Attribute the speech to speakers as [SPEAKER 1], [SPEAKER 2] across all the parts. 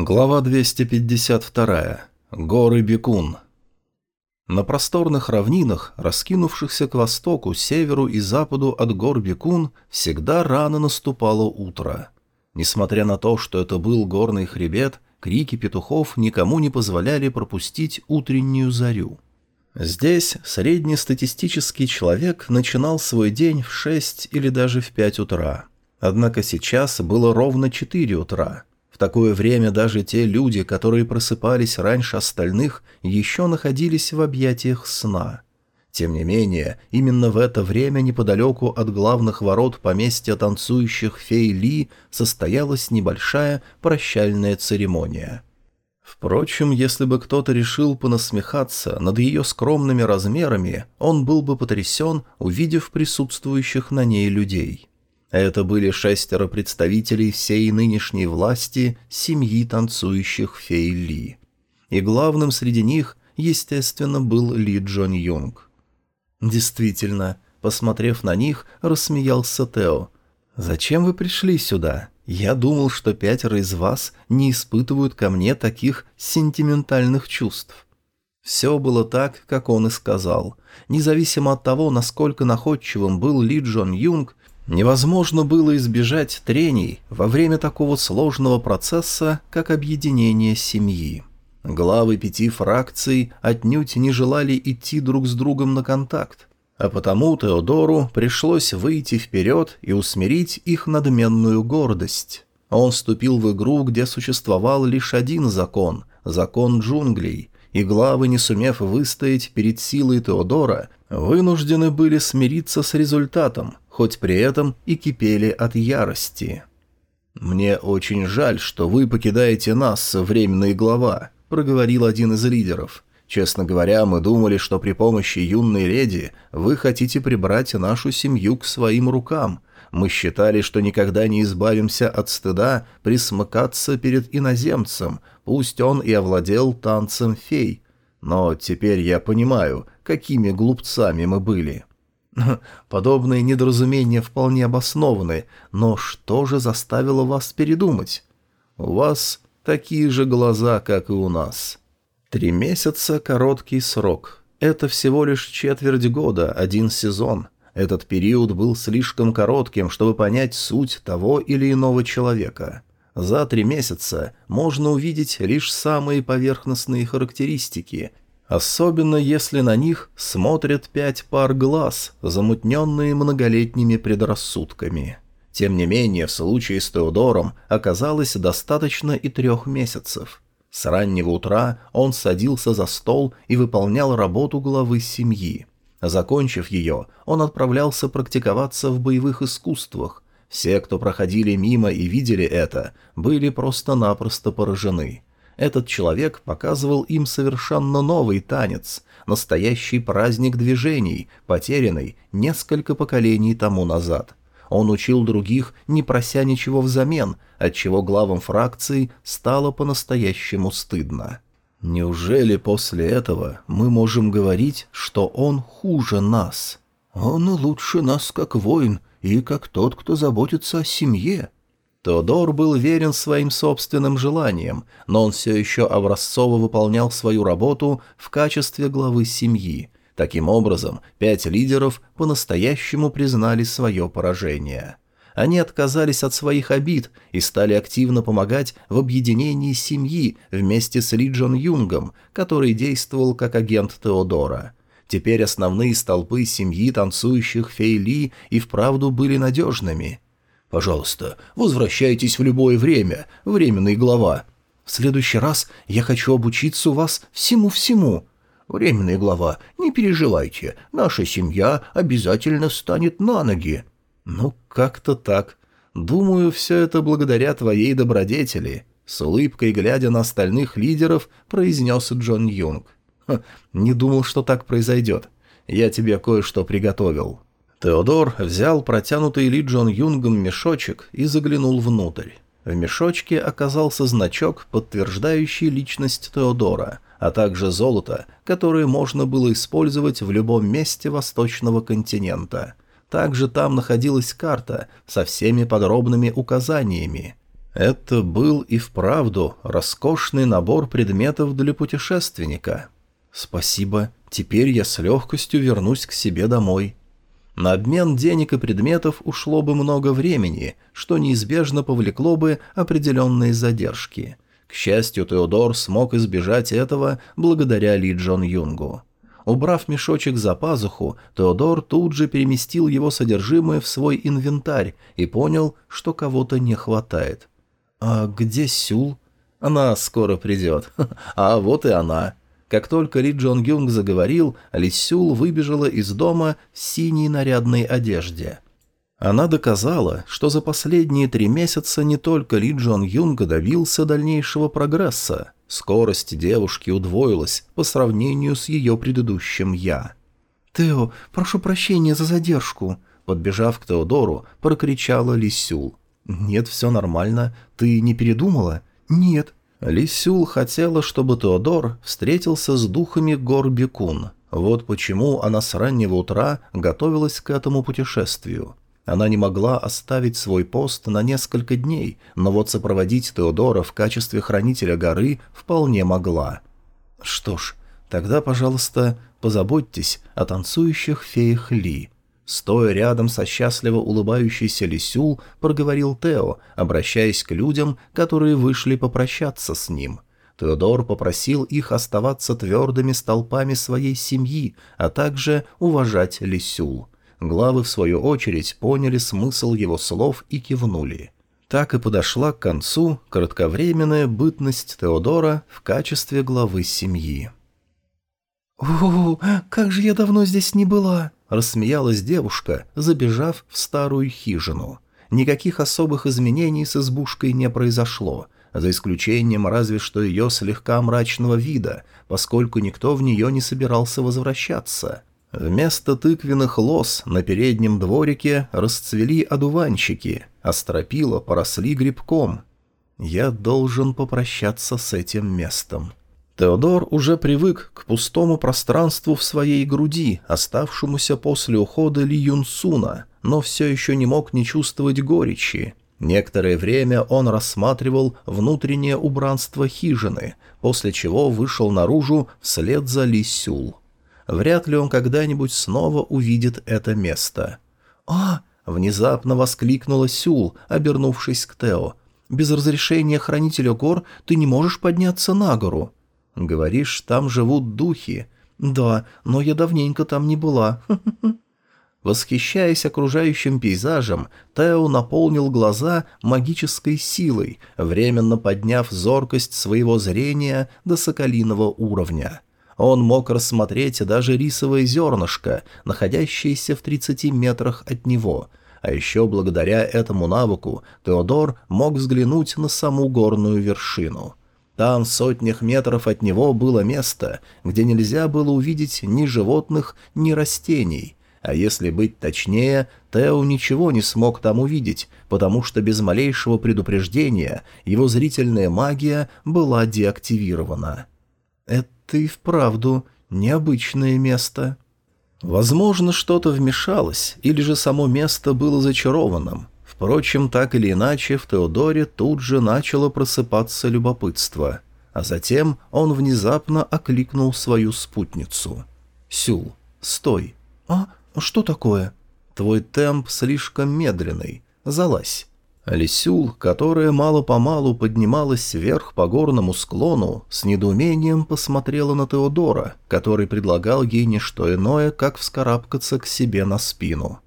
[SPEAKER 1] Глава 252. Горы Бекун. На просторных равнинах, раскинувшихся к востоку, северу и западу от гор Бекун, всегда рано наступало утро. Несмотря на то, что это был горный хребет, крики петухов никому не позволяли пропустить утреннюю зарю. Здесь среднестатистический человек начинал свой день в 6 или даже в 5 утра. Однако сейчас было ровно 4 утра – в такое время даже те люди, которые просыпались раньше остальных, еще находились в объятиях сна. Тем не менее, именно в это время неподалеку от главных ворот поместья танцующих фей Ли состоялась небольшая прощальная церемония. Впрочем, если бы кто-то решил понасмехаться над ее скромными размерами, он был бы потрясен, увидев присутствующих на ней людей. Это были шестеро представителей всей нынешней власти семьи танцующих фей Ли. И главным среди них, естественно, был Ли Джон Юнг. Действительно, посмотрев на них, рассмеялся Тео. «Зачем вы пришли сюда? Я думал, что пятеро из вас не испытывают ко мне таких сентиментальных чувств». Все было так, как он и сказал. Независимо от того, насколько находчивым был Ли Джон Юнг, Невозможно было избежать трений во время такого сложного процесса, как объединение семьи. Главы пяти фракций отнюдь не желали идти друг с другом на контакт, а потому Теодору пришлось выйти вперед и усмирить их надменную гордость. Он вступил в игру, где существовал лишь один закон – закон джунглей, и главы, не сумев выстоять перед силой Теодора, вынуждены были смириться с результатом – хоть при этом и кипели от ярости. «Мне очень жаль, что вы покидаете нас, временные глава», — проговорил один из лидеров. «Честно говоря, мы думали, что при помощи юной леди вы хотите прибрать нашу семью к своим рукам. Мы считали, что никогда не избавимся от стыда присмыкаться перед иноземцем, пусть он и овладел танцем фей. Но теперь я понимаю, какими глупцами мы были». Подобные недоразумения вполне обоснованы, но что же заставило вас передумать? У вас такие же глаза, как и у нас. Три месяца — короткий срок. Это всего лишь четверть года, один сезон. Этот период был слишком коротким, чтобы понять суть того или иного человека. За три месяца можно увидеть лишь самые поверхностные характеристики — Особенно если на них смотрят пять пар глаз, замутненные многолетними предрассудками. Тем не менее, в случае с Теодором оказалось достаточно и трех месяцев. С раннего утра он садился за стол и выполнял работу главы семьи. Закончив ее, он отправлялся практиковаться в боевых искусствах. Все, кто проходили мимо и видели это, были просто-напросто поражены – этот человек показывал им совершенно новый танец, настоящий праздник движений, потерянный несколько поколений тому назад. Он учил других, не прося ничего взамен, отчего главам фракции стало по-настоящему стыдно. Неужели после этого мы можем говорить, что он хуже нас? Он лучше нас как воин и как тот, кто заботится о семье, Теодор был верен своим собственным желаниям, но он все еще образцово выполнял свою работу в качестве главы семьи. Таким образом, пять лидеров по-настоящему признали свое поражение. Они отказались от своих обид и стали активно помогать в объединении семьи вместе с Ли Джон Юнгом, который действовал как агент Теодора. Теперь основные столпы семьи танцующих Фей Ли и вправду были надежными – Пожалуйста, возвращайтесь в любое время, временный глава. В следующий раз я хочу обучиться у вас всему-всему. Временный глава, не переживайте, наша семья обязательно встанет на ноги. Ну, как-то так. Думаю, все это благодаря твоей добродетели. С улыбкой, глядя на остальных лидеров, произнес Джон Юнг. не думал, что так произойдет. Я тебе кое-что приготовил. Теодор взял протянутый Ли Джон Юнгом мешочек и заглянул внутрь. В мешочке оказался значок, подтверждающий личность Теодора, а также золото, которое можно было использовать в любом месте восточного континента. Также там находилась карта со всеми подробными указаниями. Это был и вправду роскошный набор предметов для путешественника. Спасибо, теперь я с легкостью вернусь к себе домой. На обмен денег и предметов ушло бы много времени, что неизбежно повлекло бы определенные задержки. К счастью, Теодор смог избежать этого благодаря Ли Джон Юнгу. Убрав мешочек за пазуху, Теодор тут же переместил его содержимое в свой инвентарь и понял, что кого-то не хватает. «А где Сюл?» «Она скоро придет. А вот и она». Как только Ли Джон Юнг заговорил, Ли Сюл выбежала из дома в синей нарядной одежде. Она доказала, что за последние три месяца не только Ли Джон Юнга добился дальнейшего прогресса, Скорость девушки удвоилась по сравнению с ее предыдущим «я». «Тео, прошу прощения за задержку», — подбежав к Теодору, прокричала Лисюл. «Нет, все нормально. Ты не передумала?» «Нет». Лисюл хотела, чтобы Теодор встретился с духами гор Бекун. Вот почему она с раннего утра готовилась к этому путешествию. Она не могла оставить свой пост на несколько дней, но вот сопроводить Теодора в качестве хранителя горы вполне могла. Что ж, тогда, пожалуйста, позаботьтесь о танцующих феях Ли. Стоя рядом со счастливо улыбающейся Лисюл, проговорил Тео, обращаясь к людям, которые вышли попрощаться с ним. Теодор попросил их оставаться твердыми столпами своей семьи, а также уважать Лисюл. Главы, в свою очередь, поняли смысл его слов и кивнули. Так и подошла к концу кратковременная бытность Теодора в качестве главы семьи.
[SPEAKER 2] «О, как же я давно здесь не была!»
[SPEAKER 1] — рассмеялась девушка, забежав в старую хижину. Никаких особых изменений с избушкой не произошло, за исключением разве что ее слегка мрачного вида, поскольку никто в нее не собирался возвращаться — Вместо тыквенных лос на переднем дворике расцвели одуванчики, а стропила поросли грибком. Я должен попрощаться с этим местом. Теодор уже привык к пустому пространству в своей груди, оставшемуся после ухода Ли Юнсуна, но все еще не мог не чувствовать горечи. Некоторое время он рассматривал внутреннее убранство хижины, после чего вышел наружу вслед за Ли Сюл. Вряд ли он когда-нибудь снова увидит это место. «А!» — внезапно воскликнула Сюл, обернувшись к Тео. «Без разрешения хранителя гор ты не можешь подняться на гору». «Говоришь, там живут духи?» «Да, но я давненько там не была». Восхищаясь окружающим пейзажем, Тео наполнил глаза магической силой, временно подняв зоркость своего зрения до соколиного уровня. Он мог рассмотреть даже рисовое зернышко, находящееся в 30 метрах от него, а еще благодаря этому навыку Теодор мог взглянуть на саму горную вершину. Там, в сотнях метров от него, было место, где нельзя было увидеть ни животных, ни растений. А если быть точнее, Тео ничего не смог там увидеть, потому что без малейшего предупреждения его зрительная магия была деактивирована. Это ты вправду необычное место. Возможно, что-то вмешалось, или же само место было зачарованным. Впрочем, так или иначе, в Теодоре тут же начало просыпаться любопытство. А затем он внезапно окликнул свою спутницу. «Сюл, стой!» «А? Что такое?» «Твой темп слишком медленный. Залазь». Лисюл, которая мало-помалу поднималась вверх по горному склону, с недоумением посмотрела на Теодора, который предлагал ей не что иное, как вскарабкаться к себе на спину.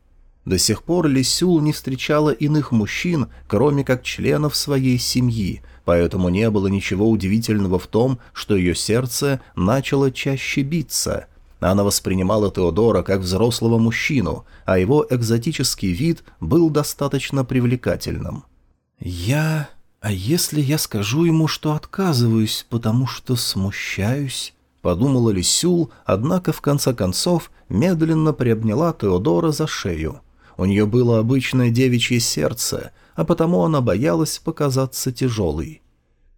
[SPEAKER 1] До сих пор Лисюл не встречала иных мужчин, кроме как членов своей семьи, поэтому не было ничего удивительного в том, что ее сердце начало чаще биться – она воспринимала Теодора как взрослого мужчину, а его экзотический вид был достаточно привлекательным. «Я... А если я скажу ему, что отказываюсь, потому что смущаюсь?» — подумала Лисюл, однако в конце концов медленно приобняла Теодора за шею. У нее было обычное девичье сердце, а потому она боялась показаться тяжелой.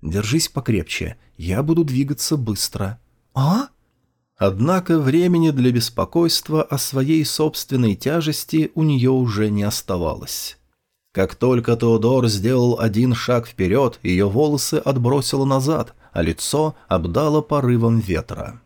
[SPEAKER 1] «Держись покрепче, я буду двигаться быстро». «А?» Однако времени для беспокойства о своей собственной тяжести у нее уже не оставалось. Как только Теодор сделал один шаг вперед, ее волосы отбросило назад, а лицо обдало порывом ветра.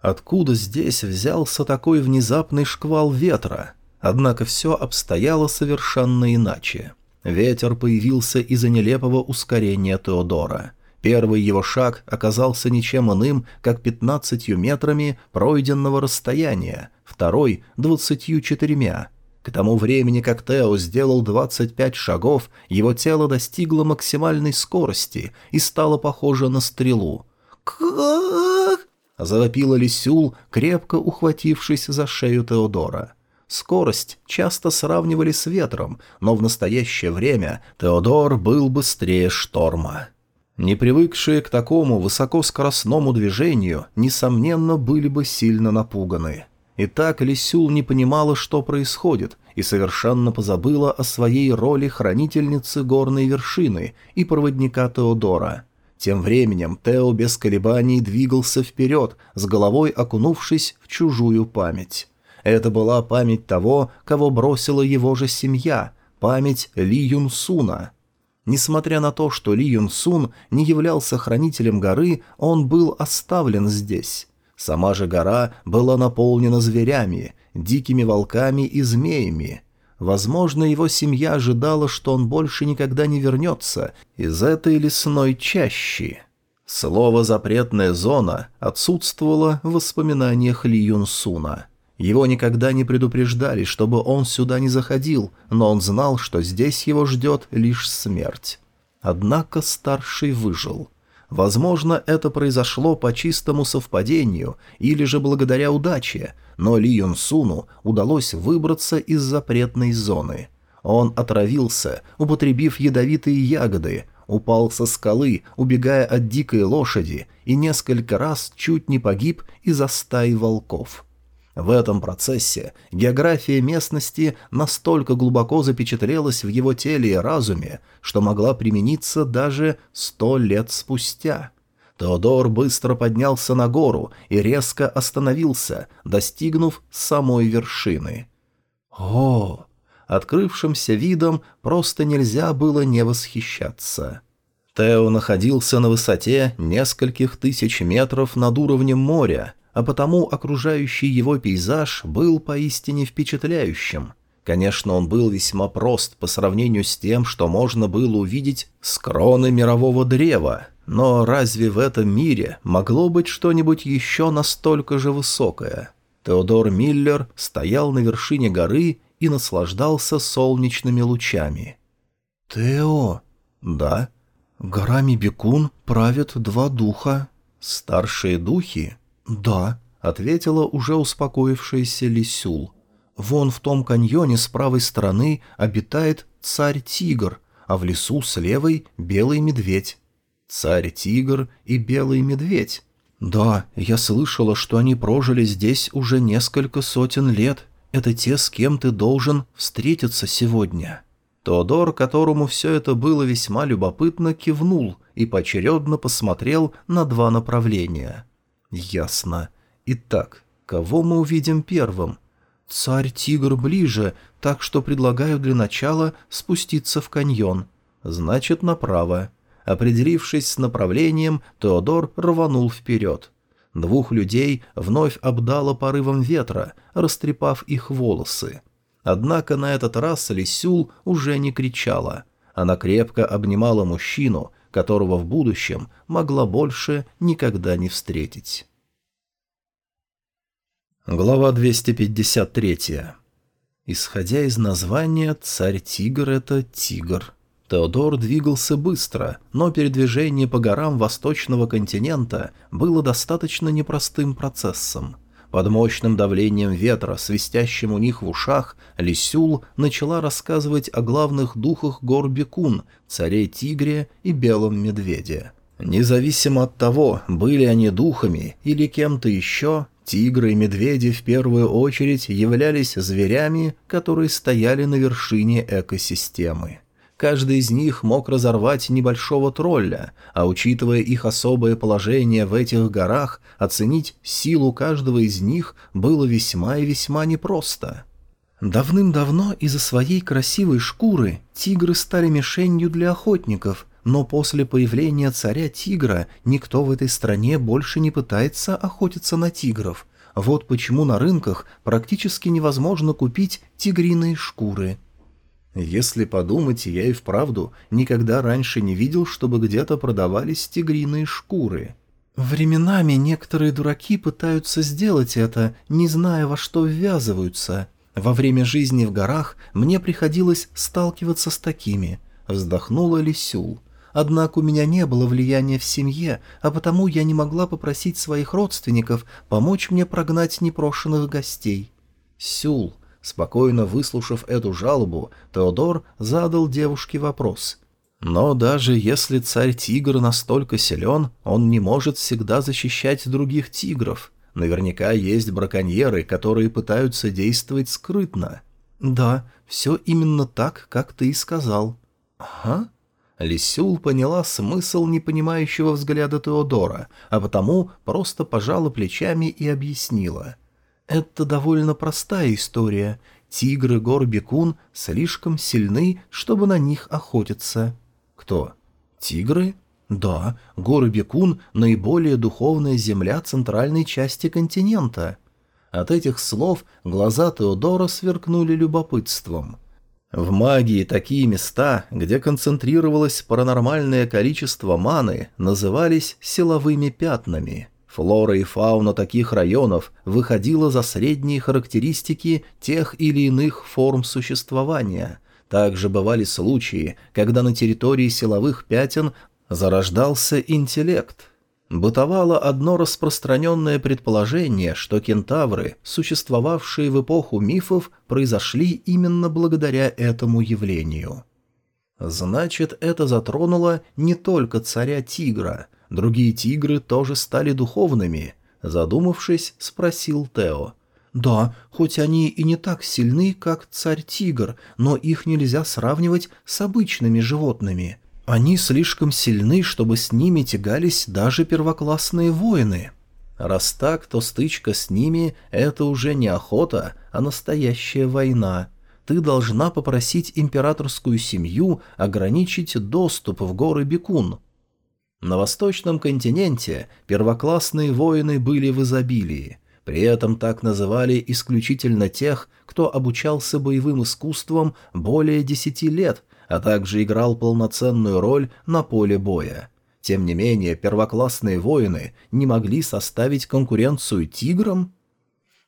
[SPEAKER 1] Откуда здесь взялся такой внезапный шквал ветра? Однако все обстояло совершенно иначе. Ветер появился из-за нелепого ускорения Теодора. Первый его шаг оказался ничем иным, как пятнадцатью метрами пройденного расстояния, второй — двадцатью четырьмя. К тому времени, как Тео сделал двадцать пять шагов, его тело достигло максимальной скорости и стало похоже на стрелу. «Как?» — завопила Лисюл, крепко ухватившись за шею Теодора. Скорость часто сравнивали с ветром, но в настоящее время Теодор был быстрее шторма. Не привыкшие к такому высокоскоростному движению, несомненно, были бы сильно напуганы. Итак, Лисюл не понимала, что происходит, и совершенно позабыла о своей роли хранительницы горной вершины и проводника Теодора. Тем временем Тео без колебаний двигался вперед, с головой окунувшись в чужую память. Это была память того, кого бросила его же семья, память Ли Юн Суна. Несмотря на то, что Ли Юн Сун не являлся хранителем горы, он был оставлен здесь. Сама же гора была наполнена зверями, дикими волками и змеями. Возможно, его семья ожидала, что он больше никогда не вернется из этой лесной чащи. Слово «запретная зона» отсутствовало в воспоминаниях Ли Юн Суна. Его никогда не предупреждали, чтобы он сюда не заходил, но он знал, что здесь его ждет лишь смерть. Однако старший выжил. Возможно, это произошло по чистому совпадению или же благодаря удаче, но Ли Юн Суну удалось выбраться из запретной зоны. Он отравился, употребив ядовитые ягоды, упал со скалы, убегая от дикой лошади, и несколько раз чуть не погиб из-за стаи волков. В этом процессе география местности настолько глубоко запечатлелась в его теле и разуме, что могла примениться даже сто лет спустя. Теодор быстро поднялся на гору и резко остановился, достигнув самой вершины. О! Открывшимся видом просто нельзя было не восхищаться. Тео находился на высоте нескольких тысяч метров над уровнем моря, а потому окружающий его пейзаж был поистине впечатляющим. Конечно, он был весьма прост по сравнению с тем, что можно было увидеть с кроны мирового древа, но разве в этом мире могло быть что-нибудь еще настолько же высокое? Теодор Миллер стоял на вершине горы и наслаждался солнечными лучами. «Тео?» «Да?» «Горами Бекун правят два духа». «Старшие духи?» «Да», — ответила уже успокоившаяся Лисюл. «Вон в том каньоне с правой стороны обитает царь-тигр, а в лесу с левой — белый медведь». «Царь-тигр и белый медведь?» «Да, я слышала, что они прожили здесь уже несколько сотен лет. Это те, с кем ты должен встретиться сегодня». Теодор, которому все это было весьма любопытно, кивнул и поочередно посмотрел на два направления. «Ясно. Итак, кого мы увидим первым?» «Царь-тигр ближе, так что предлагаю для начала спуститься в каньон. Значит, направо». Определившись с направлением, Теодор рванул вперед. Двух людей вновь обдало порывом ветра, растрепав их волосы. Однако на этот раз Лисюл уже не кричала. Она крепко обнимала мужчину, которого в будущем могла больше никогда не встретить. Глава 253. Исходя из названия, царь-тигр — это тигр. Теодор двигался быстро, но передвижение по горам восточного континента было достаточно непростым процессом — под мощным давлением ветра, свистящим у них в ушах, Лисюл начала рассказывать о главных духах гор Бекун, царе-тигре и белом медведе. Независимо от того, были они духами или кем-то еще, тигры и медведи в первую очередь являлись зверями, которые стояли на вершине экосистемы. Каждый из них мог разорвать небольшого тролля, а учитывая их особое положение в этих горах, оценить силу каждого из них было весьма и весьма непросто.
[SPEAKER 2] Давным-давно из-за своей красивой шкуры тигры стали мишенью для охотников, но после появления царя-тигра никто в этой стране больше не пытается охотиться на тигров. Вот почему на рынках практически невозможно купить тигриные шкуры.
[SPEAKER 1] Если подумать, я и вправду никогда раньше не видел, чтобы где-то продавались тигриные шкуры.
[SPEAKER 2] Временами некоторые дураки пытаются сделать это, не зная, во что ввязываются – во время жизни в горах мне приходилось сталкиваться с такими. Вздохнула Лисюл. Однако у меня не было влияния в семье, а потому я не могла попросить своих родственников помочь мне прогнать непрошенных гостей.
[SPEAKER 1] Сюл, спокойно выслушав эту жалобу, Теодор задал девушке вопрос. Но даже если царь-тигр настолько силен, он не может всегда защищать других тигров. Наверняка есть браконьеры, которые пытаются действовать скрытно.
[SPEAKER 2] Да, все именно так, как ты и сказал.
[SPEAKER 1] Ага. Лисюл поняла смысл непонимающего взгляда Теодора, а потому просто пожала плечами и объяснила.
[SPEAKER 2] Это довольно простая история. Тигры гор Бекун слишком сильны, чтобы на них охотиться.
[SPEAKER 1] Кто? Тигры?
[SPEAKER 2] Да, горы Бекун – наиболее духовная земля центральной части континента.
[SPEAKER 1] От этих слов глаза Теодора сверкнули любопытством. В магии такие места, где концентрировалось паранормальное количество маны, назывались силовыми пятнами. Флора и фауна таких районов выходила за средние характеристики тех или иных форм существования – также бывали случаи, когда на территории силовых пятен зарождался интеллект. Бытовало одно распространенное предположение, что кентавры, существовавшие в эпоху мифов, произошли именно благодаря этому явлению. Значит, это затронуло не только царя-тигра. Другие тигры тоже стали духовными. Задумавшись, спросил Тео.
[SPEAKER 2] «Да, хоть они и не так сильны, как царь-тигр, но их нельзя сравнивать с обычными животными. Они слишком сильны, чтобы с ними тягались даже первоклассные воины.
[SPEAKER 1] Раз так, то стычка с ними — это уже не охота, а настоящая война. Ты должна попросить императорскую семью ограничить доступ в горы Бекун. На восточном континенте первоклассные воины были в изобилии. При этом так называли исключительно тех, кто обучался боевым искусствам более десяти лет а также играл полноценную роль на поле боя. Тем не менее, первоклассные воины не могли составить конкуренцию тиграм.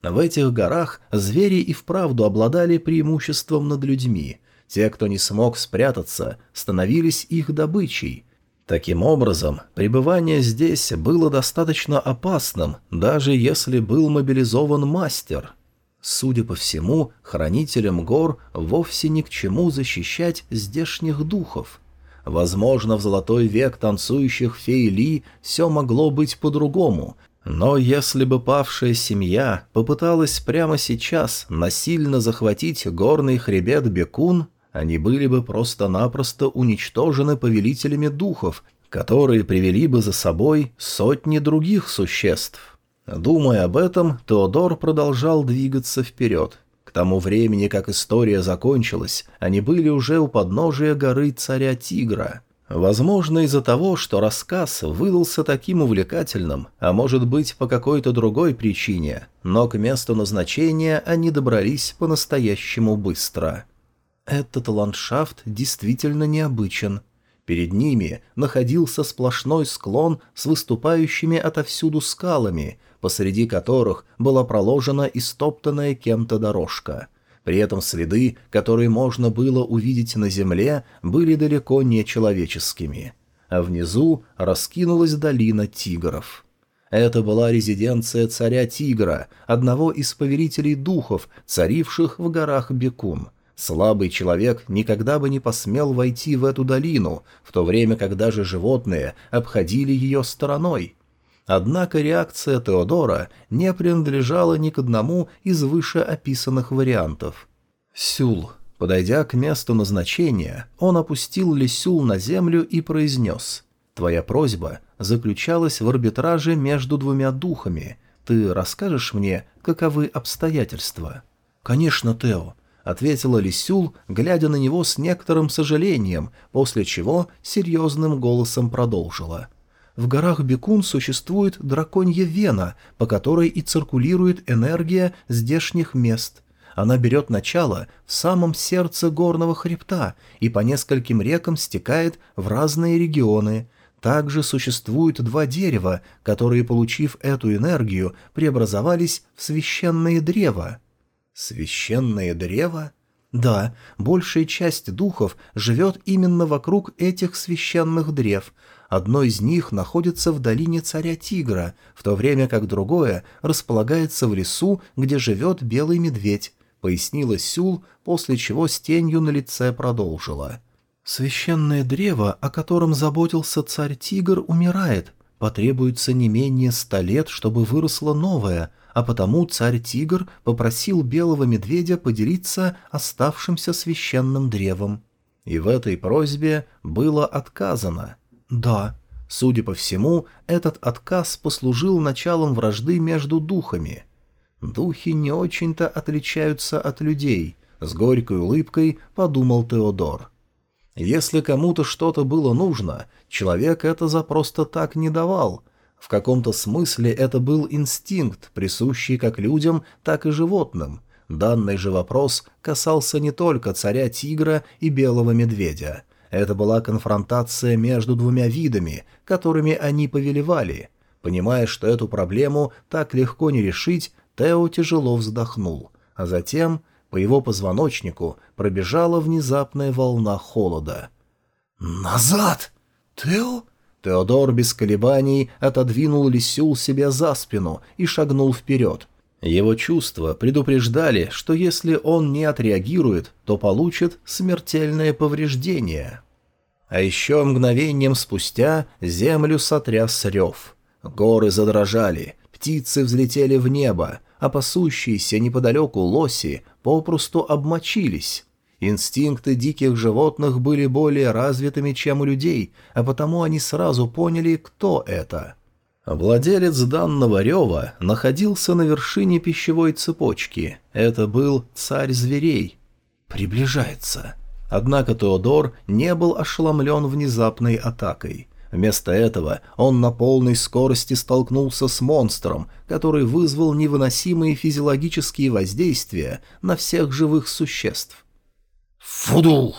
[SPEAKER 1] В этих горах звери и вправду обладали преимуществом над людьми. Те, кто не смог спрятаться, становились их добычей. Таким образом, пребывание здесь было достаточно опасным, даже если был мобилизован мастер – Судя по всему, хранителям гор вовсе ни к чему защищать здешних духов. Возможно, в золотой век танцующих фей Ли все могло быть по-другому, но если бы павшая семья попыталась прямо сейчас насильно захватить горный хребет Бекун, они были бы просто-напросто уничтожены повелителями духов, которые привели бы за собой сотни других существ. Думая об этом, Теодор продолжал двигаться вперед. К тому времени, как история закончилась, они были уже у подножия горы Царя Тигра. Возможно, из-за того, что рассказ выдался таким увлекательным, а может быть, по какой-то другой причине, но к месту назначения они добрались по-настоящему быстро. Этот ландшафт действительно необычен. Перед ними находился сплошной склон с выступающими отовсюду скалами – посреди которых была проложена истоптанная кем-то дорожка. При этом следы, которые можно было увидеть на земле, были далеко не человеческими. А внизу раскинулась долина тигров. Это была резиденция царя Тигра, одного из повелителей духов, царивших в горах Бекун. Слабый человек никогда бы не посмел войти в эту долину, в то время как даже животные обходили ее стороной – Однако реакция Теодора не принадлежала ни к одному из вышеописанных вариантов. «Сюл». Подойдя к месту назначения, он опустил Лисюл на землю и произнес «Твоя просьба заключалась в арбитраже между двумя духами. Ты расскажешь мне, каковы обстоятельства?»
[SPEAKER 2] «Конечно, Тео.
[SPEAKER 1] Ответила Лисюл, глядя на него с некоторым сожалением, после чего серьезным голосом продолжила. «В горах Бекун существует драконья вена, по которой и циркулирует энергия здешних мест. Она берет начало в самом сердце горного хребта и по нескольким рекам стекает в разные регионы. Также существуют два дерева, которые, получив эту энергию, преобразовались в священные древа». Священное древо? Да, большая часть духов живет именно вокруг этих священных древ. Одно из них находится в долине царя Тигра, в то время как другое располагается в лесу, где живет белый медведь, пояснила Сюл, после чего с тенью на лице продолжила. «Священное древо, о котором заботился царь Тигр, умирает. Потребуется не менее ста лет, чтобы выросло новое, а потому царь-тигр попросил белого медведя поделиться оставшимся священным древом. И в этой просьбе было отказано. Да, судя по всему, этот отказ послужил началом вражды между духами. Духи не очень-то отличаются от людей, с горькой улыбкой подумал Теодор. Если кому-то что-то было нужно, человек это за просто так не давал — в каком-то смысле это был инстинкт, присущий как людям, так и животным. Данный же вопрос касался не только царя-тигра и белого медведя. Это была конфронтация между двумя видами, которыми они повелевали. Понимая, что эту проблему так легко не решить, Тео тяжело вздохнул, а затем по его позвоночнику пробежала внезапная волна холода. «Назад! Тео?» Теодор без колебаний отодвинул Лисюл себе за спину и шагнул вперед. Его чувства предупреждали, что если он не отреагирует, то получит смертельное повреждение. А еще мгновением спустя землю сотряс рев. Горы задрожали, птицы взлетели в небо, а пасущиеся неподалеку лоси попросту обмочились. Инстинкты диких животных были более развитыми, чем у людей, а потому они сразу поняли, кто это. Владелец данного рева находился на вершине пищевой цепочки. Это был царь зверей. Приближается. Однако Теодор не был ошеломлен внезапной атакой. Вместо этого он на полной скорости столкнулся с монстром, который вызвал невыносимые физиологические воздействия на всех живых существ. Фуду!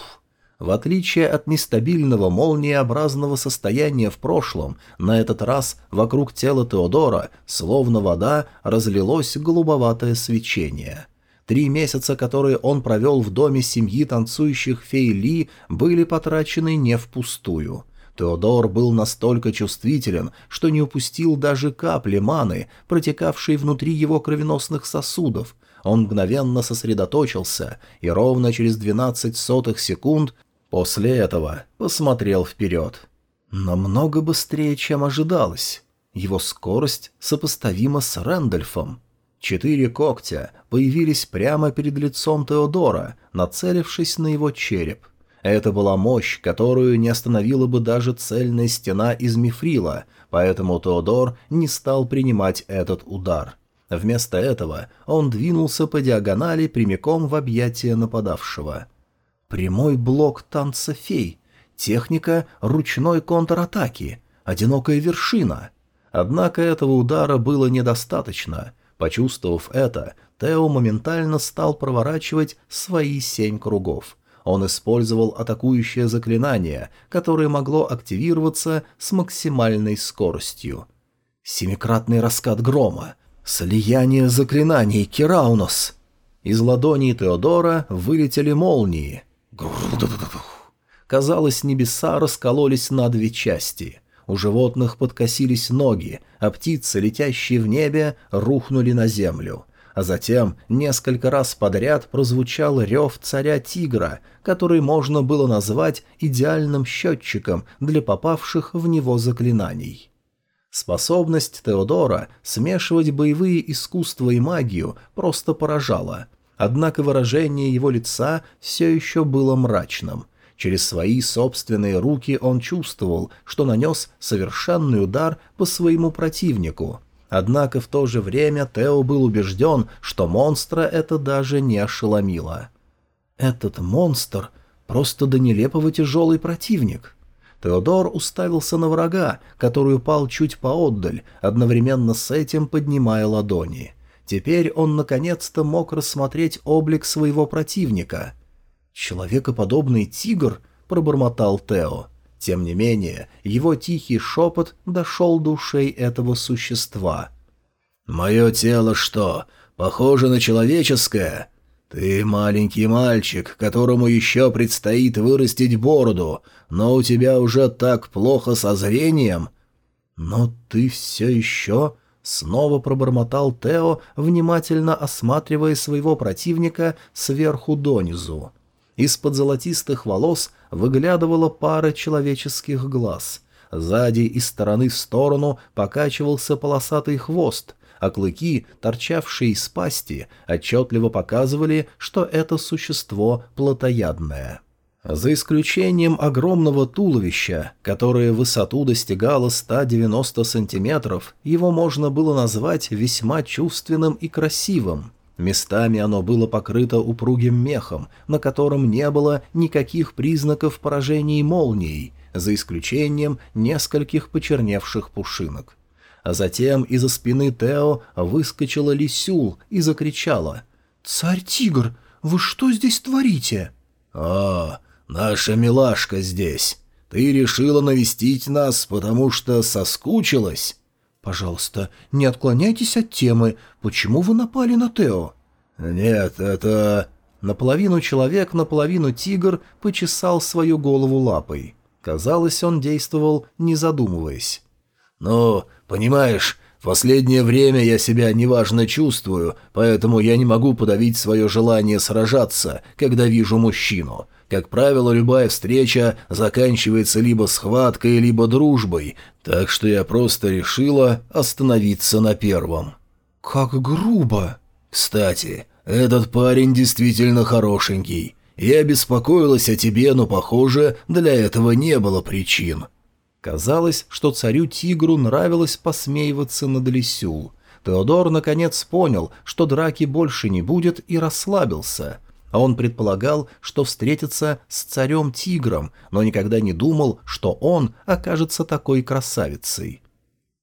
[SPEAKER 1] В отличие от нестабильного молниеобразного состояния в прошлом, на этот раз вокруг тела Теодора, словно вода, разлилось голубоватое свечение. Три месяца, которые он провел в доме семьи танцующих фей Ли, были потрачены не впустую. Теодор был настолько чувствителен, что не упустил даже капли маны, протекавшей внутри его кровеносных сосудов, он мгновенно сосредоточился и ровно через 12 сотых секунд после этого посмотрел вперед. Намного быстрее, чем ожидалось. Его скорость сопоставима с Рэндольфом. Четыре когтя появились прямо перед лицом Теодора, нацелившись на его череп. Это была мощь, которую не остановила бы даже цельная стена из мифрила, поэтому Теодор не стал принимать этот удар. Вместо этого он двинулся по диагонали прямиком в объятия нападавшего. Прямой блок танца фей, техника ручной контратаки, одинокая вершина. Однако этого удара было недостаточно. Почувствовав это, Тео моментально стал проворачивать свои семь кругов. Он использовал атакующее заклинание, которое могло активироваться с максимальной скоростью. Семикратный раскат грома — «Слияние заклинаний, Кераунос!» Из ладоней Теодора вылетели молнии. Казалось, небеса раскололись на две части. У животных подкосились ноги, а птицы, летящие в небе, рухнули на землю. А затем несколько раз подряд прозвучал рев царя-тигра, который можно было назвать идеальным счетчиком для попавших в него заклинаний. Способность Теодора смешивать боевые искусства и магию просто поражала. Однако выражение его лица все еще было мрачным. Через свои собственные руки он чувствовал, что нанес совершенный удар по своему противнику. Однако в то же время Тео был убежден, что монстра это даже не ошеломило.
[SPEAKER 2] Этот монстр просто до нелепого тяжелый противник. Теодор уставился на врага, который упал чуть поотдаль, одновременно с этим поднимая ладони. Теперь он наконец-то мог рассмотреть облик своего противника. «Человекоподобный тигр?» — пробормотал Тео. Тем не менее, его тихий шепот дошел до ушей этого существа.
[SPEAKER 1] «Мое тело что, похоже на человеческое?» «Ты маленький мальчик, которому еще предстоит вырастить бороду, но у тебя уже так плохо со зрением».
[SPEAKER 2] «Но ты все еще...» — снова пробормотал Тео, внимательно осматривая своего противника сверху донизу. Из-под золотистых волос выглядывала пара человеческих глаз. Сзади из стороны в сторону покачивался полосатый хвост, а клыки, торчавшие из пасти, отчетливо показывали, что это существо плотоядное. За исключением огромного туловища, которое высоту достигало 190 сантиметров, его можно было назвать весьма чувственным и красивым. Местами оно было покрыто упругим мехом, на котором не было никаких признаков поражений молнией, за исключением нескольких почерневших пушинок. А затем из-за спины Тео выскочила Лисюл и закричала. «Царь-тигр, вы что здесь творите?»
[SPEAKER 1] «А, наша милашка здесь. Ты решила навестить нас, потому что соскучилась?»
[SPEAKER 2] «Пожалуйста, не отклоняйтесь от темы. Почему вы напали на Тео?»
[SPEAKER 1] «Нет, это...»
[SPEAKER 2] Наполовину человек, наполовину тигр почесал свою голову лапой. Казалось, он действовал, не задумываясь.
[SPEAKER 1] «Ну, понимаешь, в последнее время я себя неважно чувствую, поэтому я не могу подавить свое желание сражаться, когда вижу мужчину. Как правило, любая встреча заканчивается либо схваткой, либо дружбой, так что я просто решила остановиться на первом».
[SPEAKER 2] «Как грубо!»
[SPEAKER 1] «Кстати, этот парень действительно хорошенький. Я беспокоилась о тебе, но, похоже, для этого не было причин».
[SPEAKER 2] Казалось, что царю-тигру нравилось посмеиваться над Лисюл. Теодор наконец понял, что драки больше не будет, и расслабился. А он предполагал, что встретится с царем-тигром, но никогда не думал, что он окажется такой красавицей.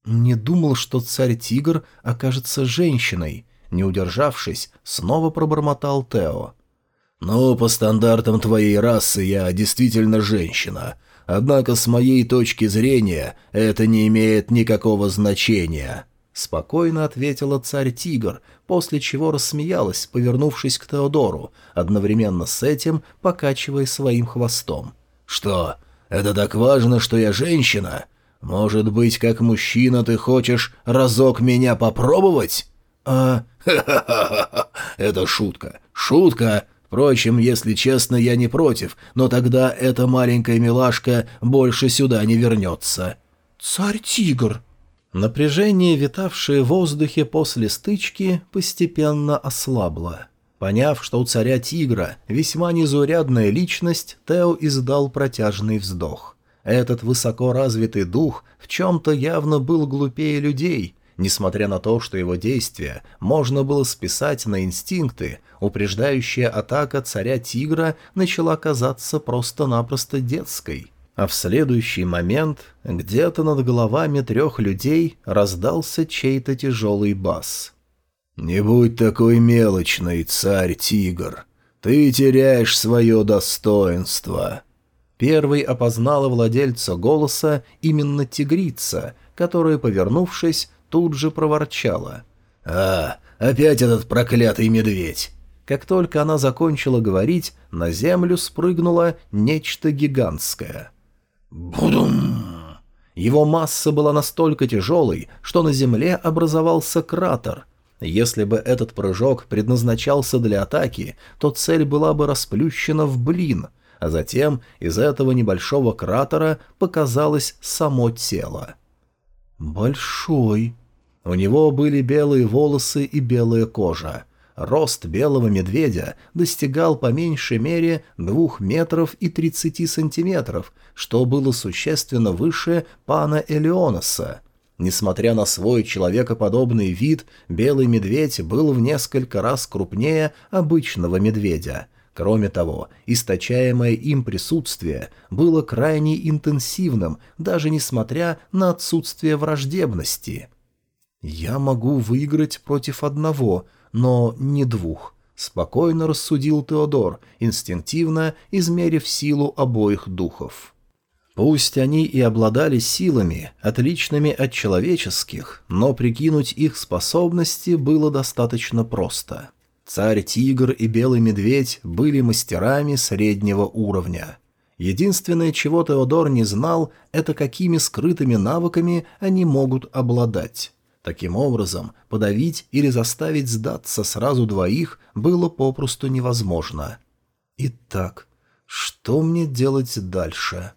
[SPEAKER 2] Не думал, что царь-тигр окажется женщиной. Не удержавшись, снова пробормотал Тео.
[SPEAKER 1] «Ну, по стандартам твоей расы я действительно женщина. Однако с моей точки зрения это не имеет никакого значения», — спокойно ответила царь-тигр, после чего рассмеялась, повернувшись к Теодору, одновременно с этим покачивая своим хвостом. «Что, это так важно, что я женщина? Может быть, как мужчина ты хочешь разок меня попробовать?» «А...» «Ха-ха-ха! Это шутка! Шутка! Впрочем, если честно, я не против, но тогда эта маленькая милашка больше сюда не вернется».
[SPEAKER 2] «Царь-тигр!» Напряжение, витавшее в воздухе после стычки, постепенно ослабло. Поняв, что у царя-тигра весьма незаурядная личность, Тео издал протяжный вздох. Этот высоко развитый дух в чем-то явно был глупее людей, Несмотря на то, что его действия можно было списать на инстинкты, упреждающая атака царя-тигра начала казаться просто-напросто детской. А в следующий момент где-то над головами трех людей раздался чей-то тяжелый бас.
[SPEAKER 1] «Не будь такой мелочный, царь-тигр. Ты теряешь свое достоинство».
[SPEAKER 2] Первый опознала владельца голоса именно тигрица, которая, повернувшись, тут же проворчала.
[SPEAKER 1] «А, опять этот проклятый медведь!»
[SPEAKER 2] Как только она закончила говорить, на землю спрыгнуло нечто гигантское. Будум! Его масса была настолько тяжелой, что на земле образовался кратер. Если бы этот прыжок предназначался для атаки, то цель была бы расплющена в блин, а затем из этого небольшого кратера показалось само тело. «Большой», у него были белые волосы и белая кожа. Рост белого медведя достигал по меньшей мере двух метров и тридцати сантиметров, что было существенно выше пана Элеоноса. Несмотря на свой человекоподобный вид, белый медведь был в несколько раз крупнее обычного медведя.
[SPEAKER 1] Кроме того, источаемое им присутствие было крайне интенсивным, даже несмотря на отсутствие враждебности.
[SPEAKER 2] «Я могу выиграть против одного, но не двух», — спокойно рассудил Теодор, инстинктивно измерив силу обоих духов. Пусть они и обладали силами, отличными от человеческих, но прикинуть их способности было достаточно просто. Царь-тигр и белый медведь были мастерами среднего уровня. Единственное, чего Теодор не знал, это какими скрытыми навыками они могут обладать. Таким образом, подавить или заставить сдаться сразу двоих было попросту невозможно. Итак, что мне делать дальше?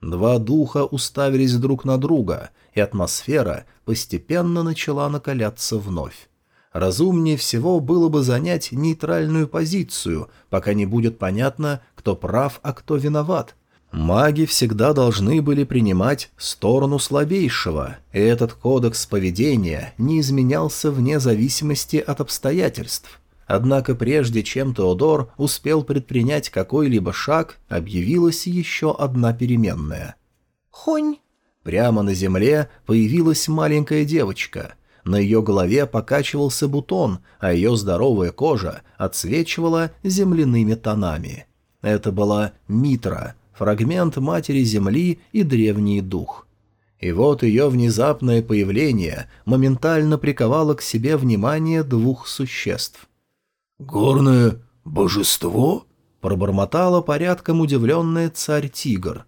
[SPEAKER 2] Два духа уставились друг на друга, и атмосфера постепенно начала накаляться вновь. Разумнее всего было бы занять нейтральную позицию, пока не будет понятно, кто прав, а кто виноват. Маги всегда должны были принимать сторону слабейшего, и этот кодекс поведения не изменялся вне зависимости от обстоятельств. Однако прежде чем Теодор успел предпринять какой-либо шаг, объявилась еще одна переменная. «Хонь!» Прямо на земле появилась маленькая девочка. На ее голове покачивался бутон, а ее здоровая кожа отсвечивала земляными тонами. Это была Митра, фрагмент Матери Земли и Древний Дух. И вот ее внезапное появление моментально приковало к себе внимание двух существ.
[SPEAKER 3] «Горное божество?»
[SPEAKER 2] — пробормотала порядком удивленная царь-тигр.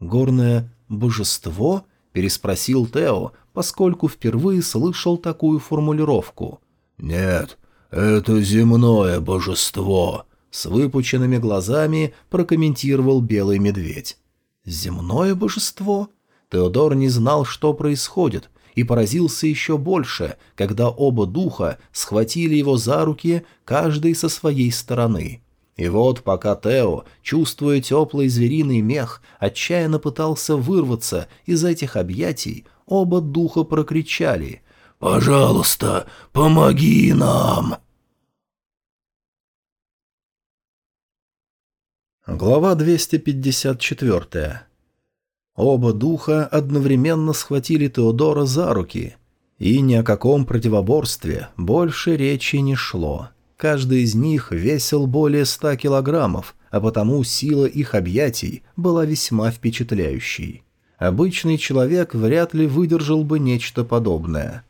[SPEAKER 2] «Горное божество?» — переспросил Тео, поскольку впервые слышал такую формулировку.
[SPEAKER 3] «Нет, это земное божество», —
[SPEAKER 2] с выпученными глазами прокомментировал белый медведь. «Земное божество?» Теодор не знал, что происходит, и поразился еще больше, когда оба духа схватили его за руки, каждый со своей стороны. И вот пока Тео, чувствуя теплый звериный мех, отчаянно пытался вырваться из этих объятий, Оба духа прокричали
[SPEAKER 3] «Пожалуйста, помоги нам!»
[SPEAKER 2] Глава 254. Оба духа одновременно схватили Теодора за руки, и ни о каком противоборстве больше речи не шло. Каждый из них весил более ста килограммов, а потому сила их объятий была весьма впечатляющей. Обычный человек вряд ли выдержал бы нечто подобное.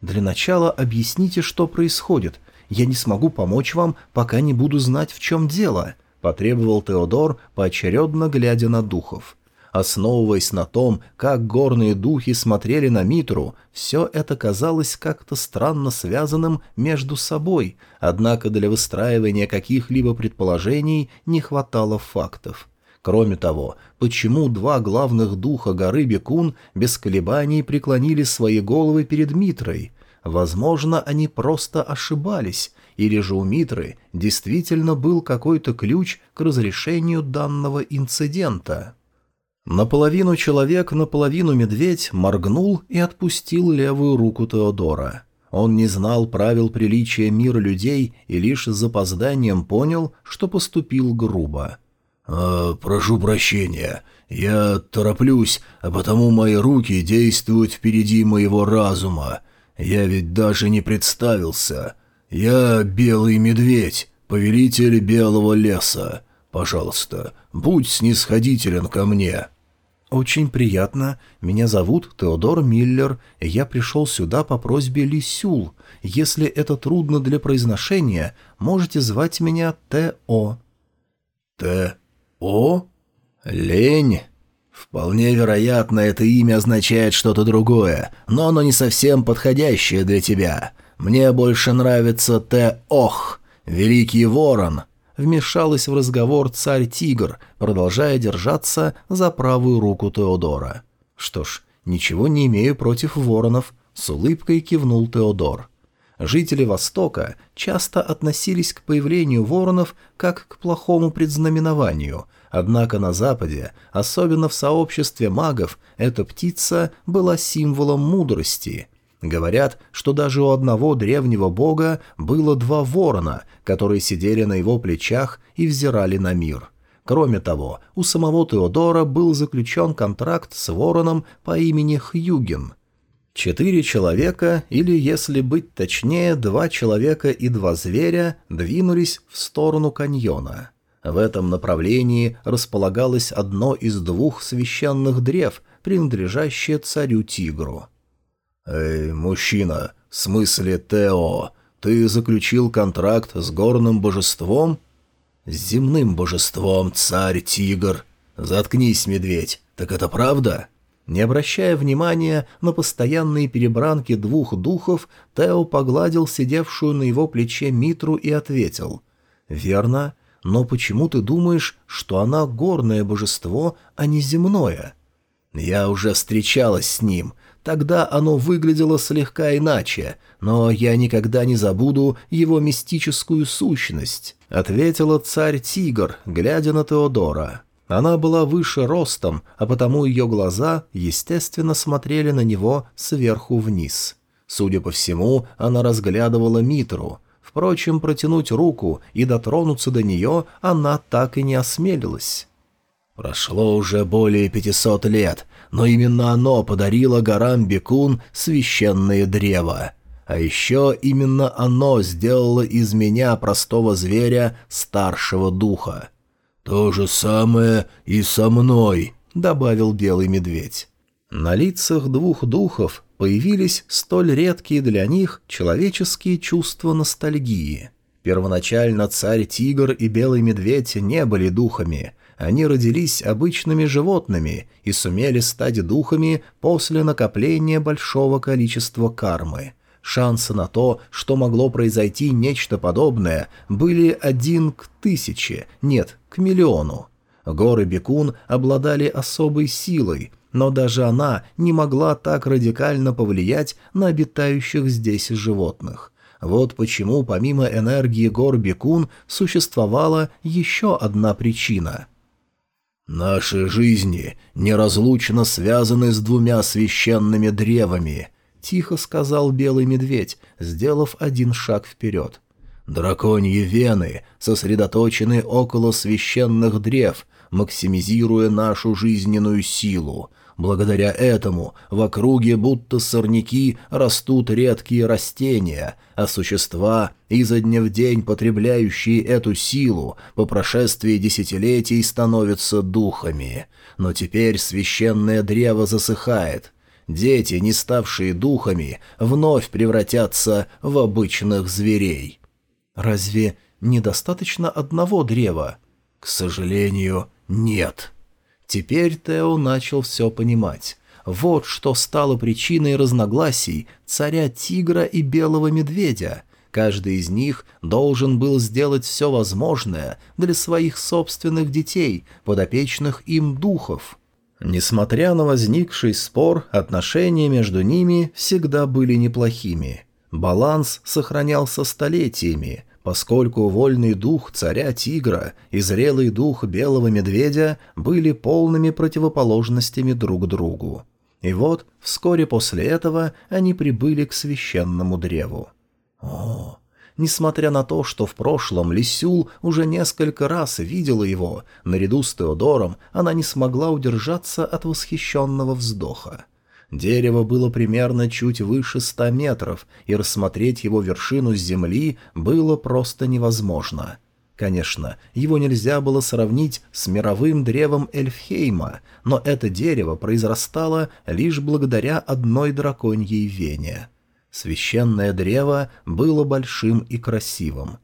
[SPEAKER 2] Для начала объясните, что происходит. Я не смогу помочь вам, пока не буду знать, в чем дело», — потребовал Теодор, поочередно глядя на духов. Основываясь на том, как горные духи смотрели на Митру, все это казалось как-то странно связанным между собой, однако для выстраивания каких-либо предположений не хватало фактов. Кроме того, почему два главных духа горы Бекун без колебаний преклонили свои головы перед Митрой? Возможно, они просто ошибались, или же у Митры действительно был какой-то ключ к разрешению данного инцидента. Наполовину человек, наполовину медведь моргнул и отпустил левую руку Теодора. Он не знал правил приличия мира людей и лишь с запозданием понял, что поступил грубо.
[SPEAKER 3] «Э, «Прошу прощения, я тороплюсь, а потому мои руки действуют впереди моего разума. Я ведь даже не представился. Я белый медведь, повелитель белого леса. Пожалуйста, будь снисходителен ко мне».
[SPEAKER 2] «Очень приятно. Меня зовут Теодор Миллер, и я пришел сюда по просьбе Лисюл. Если это трудно для произношения, можете звать меня Т.О».
[SPEAKER 3] «Т. «О? Лень?» Вполне вероятно, это имя означает что-то другое, но оно не совсем подходящее для тебя. Мне больше нравится Т-Ох, Великий Ворон. Вмешалась в разговор царь-тигр, продолжая держаться за правую руку Теодора.
[SPEAKER 2] Что ж, ничего не имею против воронов, с улыбкой кивнул Теодор. Жители Востока часто относились к появлению воронов как к плохому предзнаменованию, однако на Западе, особенно в сообществе магов, эта птица была символом мудрости.
[SPEAKER 1] Говорят, что даже у одного древнего бога было два ворона, которые сидели на его плечах и взирали на мир. Кроме того, у самого Теодора был заключен контракт с вороном по имени Хьюген. Четыре человека, или, если быть точнее, два человека и два зверя, двинулись в сторону каньона. В этом направлении располагалось одно из двух священных древ, принадлежащее царю-тигру. «Эй, мужчина, в смысле Тео, ты заключил контракт с горным божеством?» «С земным божеством, царь-тигр. Заткнись, медведь, так это правда?» Не обращая внимания на постоянные перебранки двух духов, Тео погладил сидевшую на его плече Митру и ответил. «Верно, но почему ты думаешь, что она горное божество, а не земное?» «Я уже встречалась с ним. Тогда оно выглядело слегка иначе, но я никогда не забуду его мистическую сущность», — ответила царь-тигр, глядя на Теодора. Она была выше ростом, а потому ее глаза, естественно, смотрели на него сверху вниз. Судя по всему, она разглядывала Митру. Впрочем, протянуть руку и дотронуться до нее она так и не осмелилась. Прошло уже более пятисот лет, но именно оно подарило горам Бекун священное древо. А еще именно оно сделало из меня, простого зверя, старшего духа. «То же самое и со мной», — добавил белый медведь. На лицах двух духов появились столь редкие для них человеческие чувства ностальгии. Первоначально царь-тигр и белый медведь не были духами, они родились обычными животными и сумели стать духами после накопления большого количества кармы. Шансы на то, что могло произойти нечто подобное, были один к тысяче, нет, к миллиону. Горы Бекун обладали особой силой, но даже она не могла так радикально повлиять на обитающих здесь животных. Вот почему помимо энергии гор Бекун существовала еще одна причина. «Наши жизни неразлучно связаны с двумя священными древами», — тихо сказал белый медведь, сделав один шаг вперед. «Драконьи вены сосредоточены около священных древ, максимизируя нашу жизненную силу. Благодаря этому в округе будто сорняки растут редкие растения, а существа, изо дня в день потребляющие эту силу, по прошествии десятилетий становятся духами. Но теперь священное древо засыхает — дети, не ставшие духами, вновь превратятся в обычных зверей. Разве недостаточно одного древа? К сожалению, нет. Теперь Тео начал все понимать. Вот что стало причиной разногласий царя тигра и белого медведя. Каждый из них должен был сделать все возможное для своих собственных детей, подопечных им духов. Несмотря на возникший спор, отношения между ними всегда были неплохими. Баланс сохранялся столетиями, поскольку вольный дух царя-тигра и зрелый дух белого медведя были полными противоположностями друг другу. И вот, вскоре после этого они прибыли к священному древу. О, Несмотря на то, что в прошлом Лисюл уже несколько раз видела его, наряду с Теодором она не смогла удержаться от восхищенного вздоха. Дерево было примерно чуть выше ста метров, и рассмотреть его вершину с земли было просто невозможно. Конечно, его нельзя было сравнить с мировым древом Эльфхейма, но это дерево произрастало лишь благодаря одной драконьей вене — Священное древо было большим и красивым.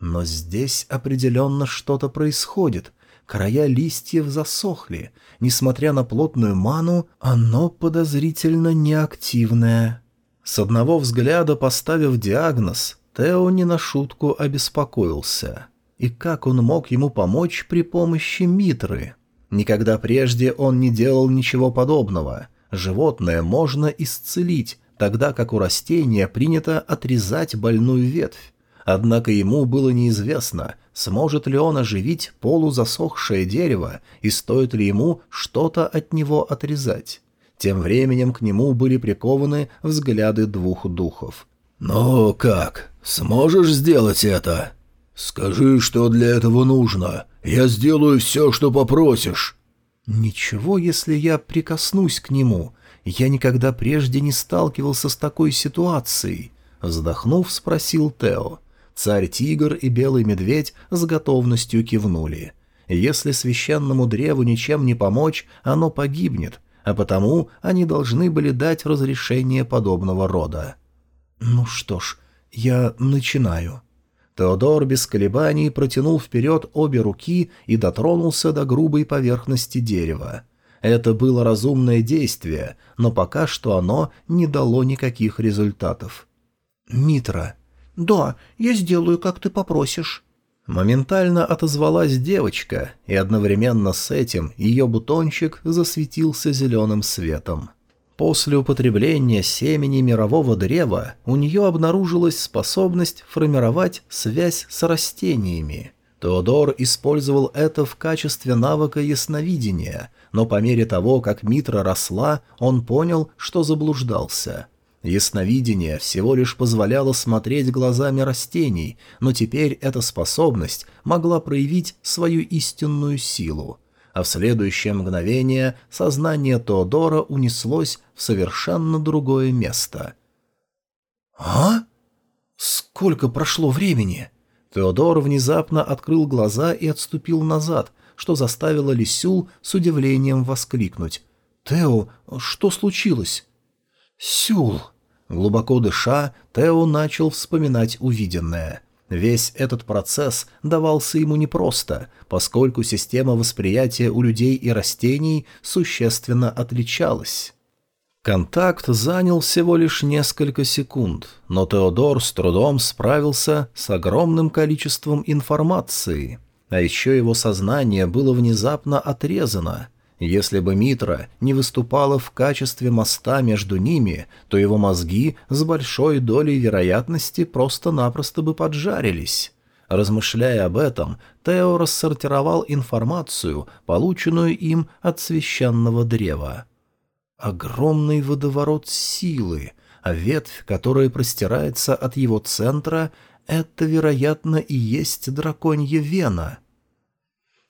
[SPEAKER 1] Но здесь определенно что-то происходит. Края листьев засохли. Несмотря на плотную ману, оно подозрительно неактивное. С одного взгляда поставив диагноз, Тео не на шутку обеспокоился. И как он мог ему помочь при помощи Митры? Никогда прежде он не делал ничего подобного. Животное можно исцелить, тогда как у растения принято отрезать больную ветвь. Однако ему было неизвестно, сможет ли он оживить полузасохшее дерево и стоит ли ему что-то от него отрезать. Тем временем к нему были прикованы взгляды двух духов.
[SPEAKER 3] «Ну как, сможешь сделать это? Скажи, что для этого нужно. Я сделаю все, что попросишь».
[SPEAKER 2] «Ничего, если я прикоснусь к нему. Я никогда прежде не сталкивался с такой ситуацией», — вздохнув, спросил Тео. Царь-тигр и белый медведь с готовностью кивнули. Если священному древу ничем не помочь, оно погибнет, а потому они должны были дать разрешение подобного рода. «Ну что ж, я начинаю». Теодор без колебаний протянул вперед обе руки и дотронулся до грубой поверхности дерева. Это было разумное действие, но пока что оно не дало никаких результатов. «Митра». «Да, я сделаю, как ты попросишь».
[SPEAKER 1] Моментально отозвалась девочка, и одновременно с этим ее бутончик засветился зеленым светом. После употребления семени мирового древа у нее обнаружилась способность формировать связь с растениями. Теодор использовал это в качестве навыка ясновидения, но по мере того, как Митра росла, он понял, что заблуждался – Ясновидение всего лишь позволяло смотреть глазами растений, но теперь эта способность могла проявить свою истинную силу. А в следующее мгновение сознание Теодора унеслось в совершенно другое место.
[SPEAKER 2] «А? Сколько прошло времени?»
[SPEAKER 1] Теодор внезапно открыл глаза и отступил назад, что заставило Лисюл с удивлением воскликнуть. «Тео, что случилось?»
[SPEAKER 2] «Сюл!»
[SPEAKER 1] Глубоко дыша, Тео начал вспоминать увиденное. Весь этот процесс давался ему непросто, поскольку система восприятия у людей и растений существенно отличалась. Контакт занял всего лишь несколько секунд, но Теодор с трудом справился с огромным количеством информации, а еще его сознание было внезапно отрезано — если бы Митра не выступала в качестве моста между ними, то его мозги с большой долей вероятности просто-напросто бы поджарились. Размышляя об этом, Тео рассортировал информацию, полученную им от священного древа. Огромный водоворот силы, а ветвь, которая простирается от его центра, это, вероятно, и есть драконья вена —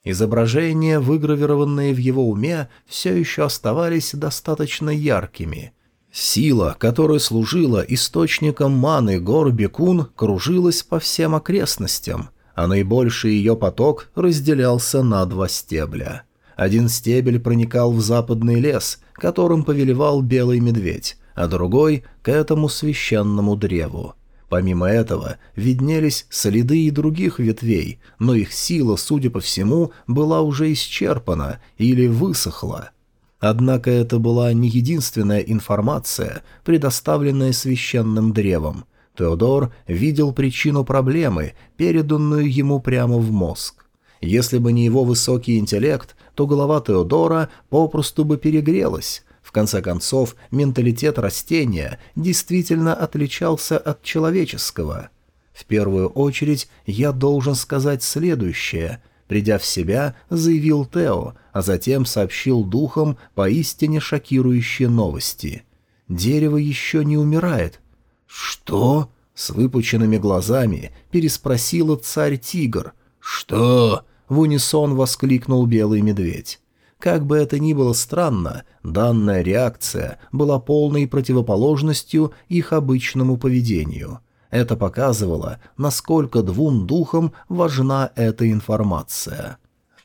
[SPEAKER 1] Изображения, выгравированные в его уме, все еще оставались достаточно яркими. Сила, которая служила источником маны гор Бекун, кружилась по всем окрестностям, а наибольший ее поток разделялся на два стебля. Один стебель проникал в западный лес, которым повелевал белый медведь, а другой — к этому священному древу. Помимо этого, виднелись следы и других ветвей, но их сила, судя по всему, была уже исчерпана или высохла. Однако это была не единственная информация, предоставленная священным древом. Теодор видел причину проблемы, переданную ему прямо в мозг. Если бы не его высокий интеллект, то голова Теодора попросту бы перегрелась, конце концов, менталитет растения действительно отличался от человеческого. В первую очередь я должен сказать следующее. Придя в себя, заявил Тео, а затем сообщил духам поистине шокирующие новости. Дерево еще не умирает. «Что?» — с выпученными глазами переспросила царь-тигр. «Что?» — в унисон воскликнул белый медведь. Как бы это ни было странно, данная реакция была полной противоположностью их обычному поведению. Это показывало, насколько двум духам важна эта информация.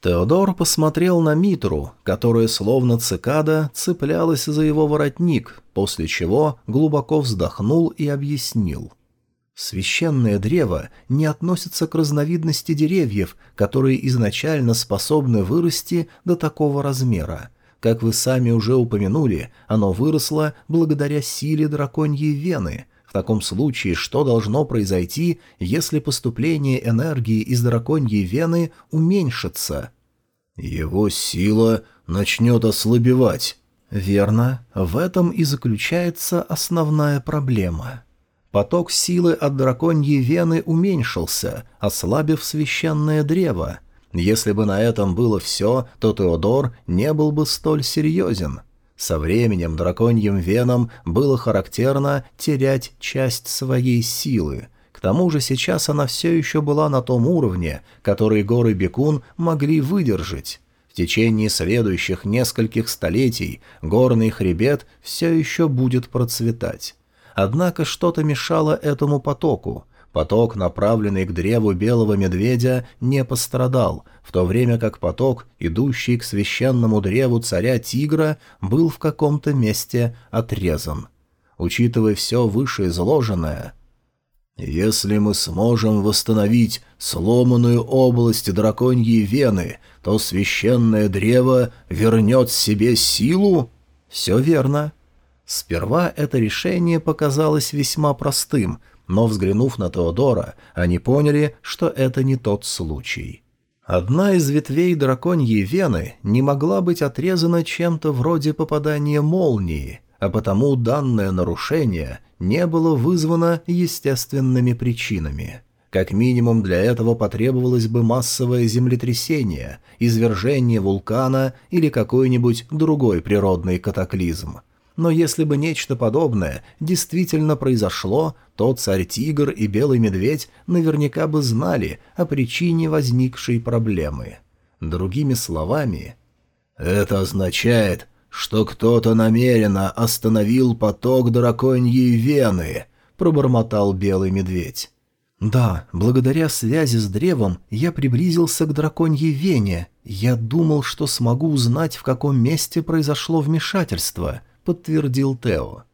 [SPEAKER 1] Теодор посмотрел на Митру, которая словно цикада цеплялась за его воротник, после чего глубоко вздохнул и объяснил. Священное древо не относится к разновидности деревьев, которые изначально способны вырасти до такого размера. Как вы сами уже упомянули, оно выросло благодаря силе драконьей вены. В таком случае что должно произойти, если поступление энергии из драконьей вены уменьшится? Его сила начнет ослабевать. Верно, в этом и заключается основная проблема. Поток силы от драконьей вены уменьшился, ослабив священное древо. Если бы на этом было все, то Теодор не был бы столь серьезен. Со временем драконьим венам было характерно терять часть своей силы. К тому же сейчас она все еще была на том уровне, который горы Бекун могли выдержать. В течение следующих нескольких столетий горный хребет все еще будет процветать. Однако что-то мешало этому потоку. Поток, направленный к древу белого медведя, не пострадал, в то время как поток, идущий к священному древу царя-тигра, был в каком-то месте отрезан. Учитывая все вышеизложенное, «Если мы сможем восстановить сломанную область драконьей вены, то священное древо вернет себе силу?» «Все верно», Сперва это решение показалось весьма простым, но, взглянув на Теодора, они поняли, что это не тот случай. Одна из ветвей драконьей вены не могла быть отрезана чем-то вроде попадания молнии, а потому данное нарушение не было вызвано естественными причинами. Как минимум для этого потребовалось бы массовое землетрясение, извержение вулкана или какой-нибудь другой природный катаклизм – но если бы нечто подобное действительно произошло, то царь-тигр и белый медведь наверняка бы знали о причине возникшей проблемы. Другими словами, «Это означает, что кто-то намеренно остановил поток драконьей вены», — пробормотал белый медведь. «Да, благодаря связи с древом я приблизился к драконьей вене. Я думал, что смогу узнать, в каком месте произошло вмешательство подтвердил Тео.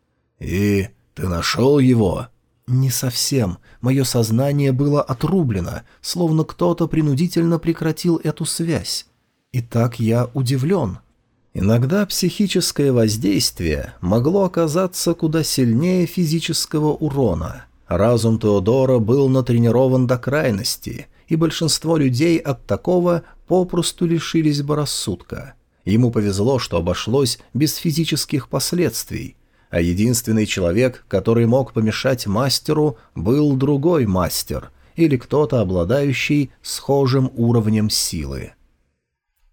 [SPEAKER 1] «И ты нашел его?» «Не совсем. Мое сознание было отрублено, словно кто-то принудительно прекратил эту связь. И так я удивлен». Иногда психическое воздействие могло оказаться куда сильнее физического урона. Разум Теодора был натренирован до крайности, и большинство людей от такого попросту лишились бы рассудка. Ему повезло, что обошлось без физических последствий, а единственный человек, который мог помешать мастеру, был другой мастер или кто-то, обладающий схожим уровнем силы.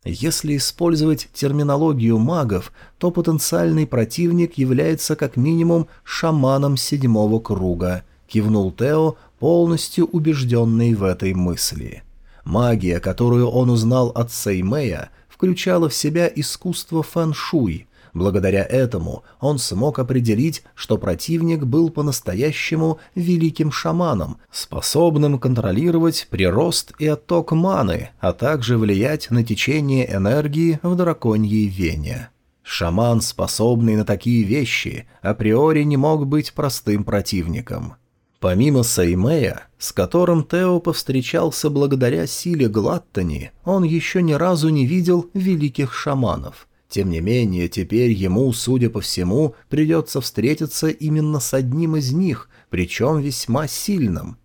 [SPEAKER 1] Если использовать терминологию магов, то потенциальный противник является как минимум шаманом седьмого круга, кивнул Тео, полностью убежденный в этой мысли. Магия, которую он узнал от Сеймея, включала в себя искусство фэн-шуй. Благодаря этому он смог определить, что противник был по-настоящему великим шаманом, способным контролировать прирост и отток маны, а также влиять на течение энергии в драконьей вене. Шаман, способный на такие вещи, априори не мог быть простым противником. Помимо Сеймея, с которым Тео повстречался благодаря силе Глаттани, он еще ни разу не видел великих шаманов. Тем не менее, теперь ему, судя по всему, придется встретиться именно с одним из них, причем весьма сильным.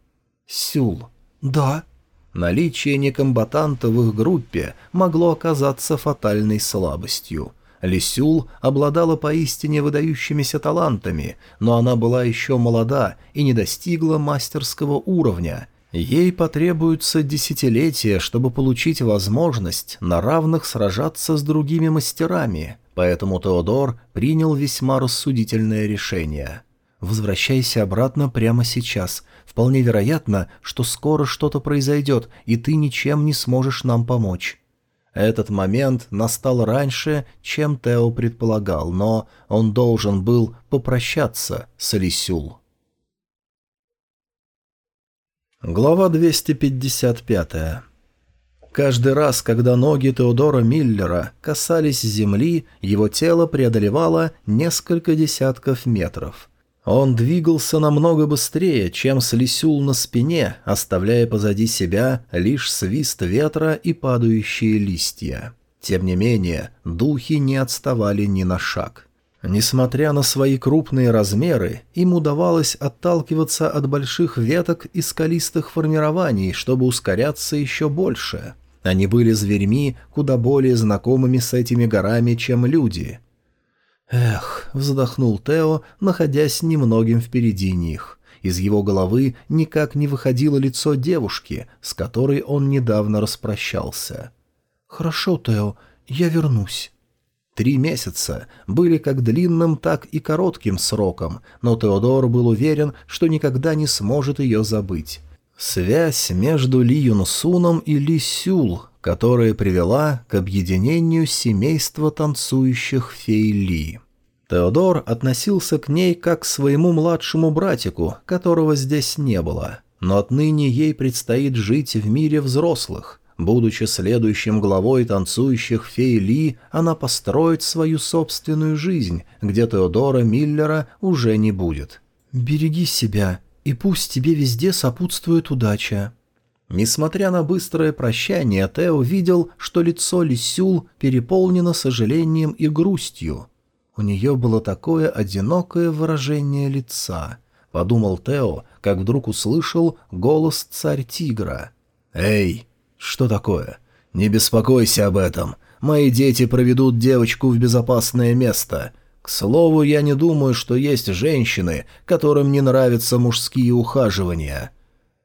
[SPEAKER 1] Сюл. Да. Наличие некомбатанта в их группе могло оказаться фатальной слабостью. Лисюл обладала поистине выдающимися талантами, но она была еще молода и не достигла мастерского уровня. Ей потребуется десятилетия, чтобы получить возможность на равных сражаться с другими мастерами, поэтому Теодор принял весьма рассудительное решение. «Возвращайся обратно прямо сейчас. Вполне вероятно, что скоро что-то произойдет, и ты ничем не сможешь нам помочь». Этот момент настал раньше, чем Тео предполагал, но он должен был попрощаться с Лисюл. Глава 255 Каждый раз, когда ноги Теодора Миллера касались земли, его тело преодолевало несколько десятков метров – он двигался намного быстрее, чем слисюл на спине, оставляя позади себя лишь свист ветра и падающие листья. Тем не менее, духи не отставали ни на шаг. Несмотря на свои крупные размеры, им удавалось отталкиваться от больших веток и скалистых формирований, чтобы ускоряться еще больше. Они были зверьми, куда более знакомыми с этими горами, чем люди – «Эх», — вздохнул Тео, находясь немногим впереди них. Из его головы никак не выходило лицо девушки, с которой он недавно распрощался. «Хорошо, Тео, я вернусь». Три месяца были как длинным, так и коротким сроком, но Теодор был уверен, что никогда не сможет ее забыть. Связь между Ли Юнсуном и Ли Сюл, которая привела к объединению семейства танцующих фей Ли. Теодор относился к ней как к своему младшему братику, которого здесь не было. Но отныне ей предстоит жить в мире взрослых. Будучи следующим главой танцующих фей Ли, она построит свою собственную жизнь, где Теодора Миллера уже не будет.
[SPEAKER 2] «Береги себя, и пусть тебе везде сопутствует удача».
[SPEAKER 1] Несмотря на быстрое прощание, Тео видел, что лицо Лисюл переполнено сожалением и грустью. У нее было такое одинокое выражение лица. Подумал Тео, как вдруг услышал голос царь-тигра. «Эй, что такое? Не беспокойся об этом. Мои дети проведут девочку в безопасное место. К слову, я не думаю, что есть женщины, которым не нравятся мужские ухаживания».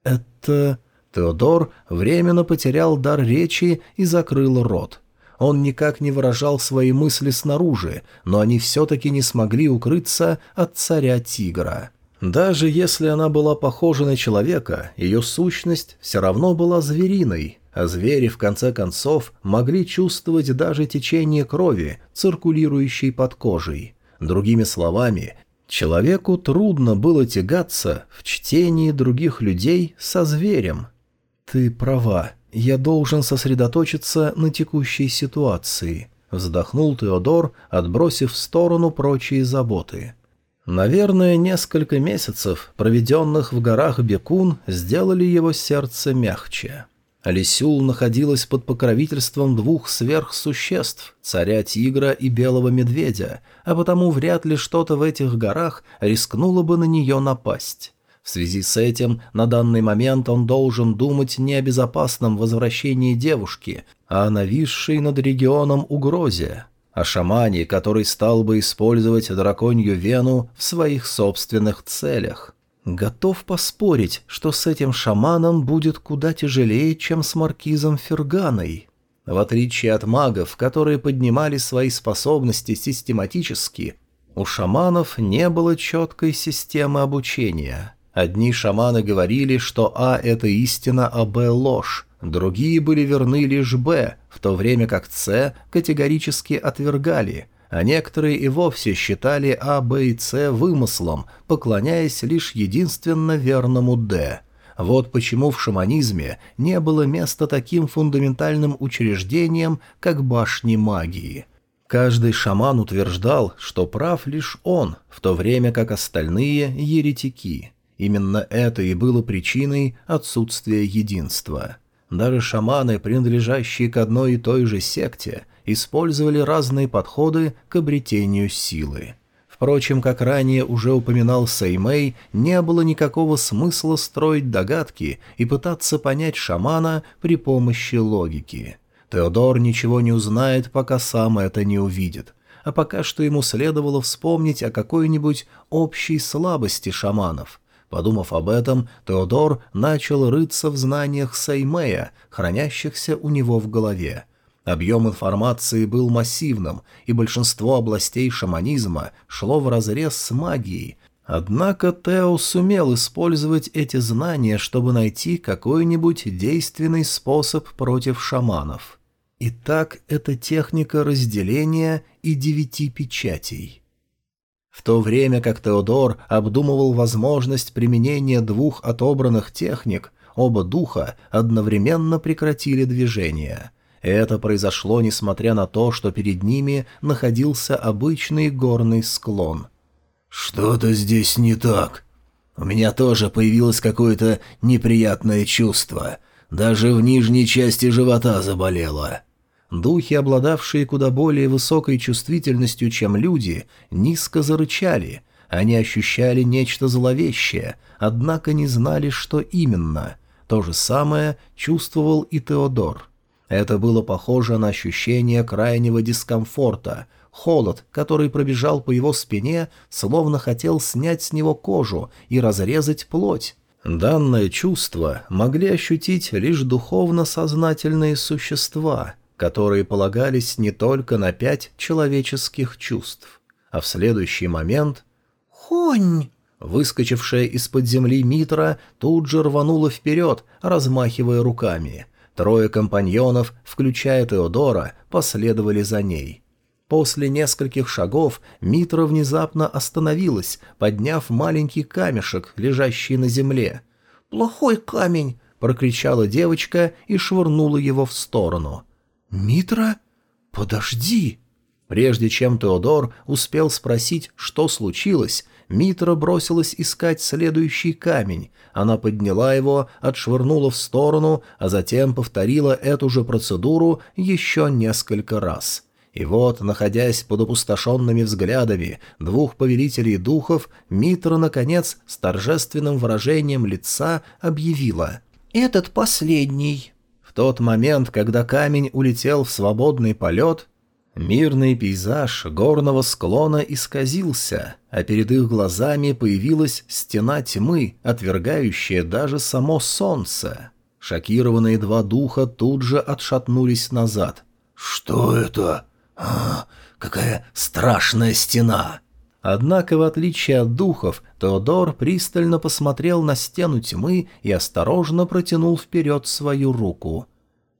[SPEAKER 1] «Это...» Теодор временно потерял дар речи и закрыл рот. Он никак не выражал свои мысли снаружи, но они все-таки не смогли укрыться от царя-тигра. Даже если она была похожа на человека, ее сущность все равно была звериной, а звери, в конце концов, могли чувствовать даже течение крови, циркулирующей под кожей. Другими словами, человеку трудно было тягаться в чтении других людей со зверем. «Ты права», «Я должен сосредоточиться на текущей ситуации», — вздохнул Теодор, отбросив в сторону прочие заботы. Наверное, несколько месяцев, проведенных в горах Бекун, сделали его сердце мягче. Алисюл находилась под покровительством двух сверхсуществ, царя-тигра и белого медведя, а потому вряд ли что-то в этих горах рискнуло бы на нее напасть. В связи с этим на данный момент он должен думать не о безопасном возвращении девушки, а о нависшей над регионом угрозе, о шамане, который стал бы использовать драконью вену в своих собственных целях. Готов поспорить, что с этим шаманом будет куда тяжелее, чем с маркизом Ферганой. В отличие от магов, которые поднимали свои способности систематически, у шаманов не было четкой системы обучения – Одни шаманы говорили, что А – это истина, а Б – ложь, другие были верны лишь Б, в то время как С категорически отвергали, а некоторые и вовсе считали А, Б и С вымыслом, поклоняясь лишь единственно верному Д. Вот почему в шаманизме не было места таким фундаментальным учреждениям, как башни магии. Каждый шаман утверждал, что прав лишь он, в то время как остальные – еретики – Именно это и было причиной отсутствия единства. Даже шаманы, принадлежащие к одной и той же секте, использовали разные подходы к обретению силы. Впрочем, как ранее уже упоминал Сеймей, не было никакого смысла строить догадки и пытаться понять шамана при помощи логики. Теодор ничего не узнает, пока сам это не увидит. А пока что ему следовало вспомнить о какой-нибудь общей слабости шаманов, Подумав об этом, Теодор начал рыться в знаниях Сеймея, хранящихся у него в голове. Объем информации был массивным, и большинство областей шаманизма шло вразрез с магией, Однако Тео сумел использовать эти знания, чтобы найти какой-нибудь действенный способ против шаманов. Итак, это техника разделения и девяти печатей. В то время как Теодор обдумывал возможность применения двух отобранных техник, оба духа одновременно прекратили движение. Это произошло несмотря на то, что перед ними находился обычный горный склон. «Что-то здесь не так. У меня тоже появилось какое-то неприятное чувство. Даже в нижней части живота заболело». Духи, обладавшие куда более высокой чувствительностью, чем люди, низко зарычали. Они ощущали нечто зловещее, однако не знали, что именно. То же самое чувствовал и Теодор. Это было похоже на ощущение крайнего дискомфорта, холод, который пробежал по его спине, словно хотел снять с него кожу и разрезать плоть. Данное чувство могли ощутить лишь духовно-сознательные существа – которые полагались не только на пять человеческих чувств. А в следующий момент...
[SPEAKER 2] «Хонь!»
[SPEAKER 1] Выскочившая из-под земли Митра тут же рванула вперед, размахивая руками. Трое компаньонов, включая Теодора, последовали за ней. После нескольких шагов Митра внезапно остановилась, подняв маленький камешек, лежащий на земле.
[SPEAKER 2] «Плохой камень!» — прокричала девочка и швырнула его в сторону. «Митра? Подожди!»
[SPEAKER 1] Прежде чем Теодор успел спросить, что случилось, Митра бросилась искать следующий камень. Она подняла его, отшвырнула в сторону, а затем повторила эту же процедуру еще несколько раз. И вот, находясь под опустошенными взглядами двух повелителей духов, Митра, наконец, с торжественным выражением лица объявила
[SPEAKER 2] «Этот последний».
[SPEAKER 1] В тот момент, когда камень улетел в свободный полет, Мирный пейзаж горного склона исказился, а перед их глазами появилась стена тьмы, отвергающая даже само солнце. Шокированные два духа тут же отшатнулись назад.
[SPEAKER 3] «Что это? А, какая страшная стена!»
[SPEAKER 1] Однако, в отличие от духов, Теодор пристально посмотрел на стену тьмы и осторожно протянул вперед свою руку.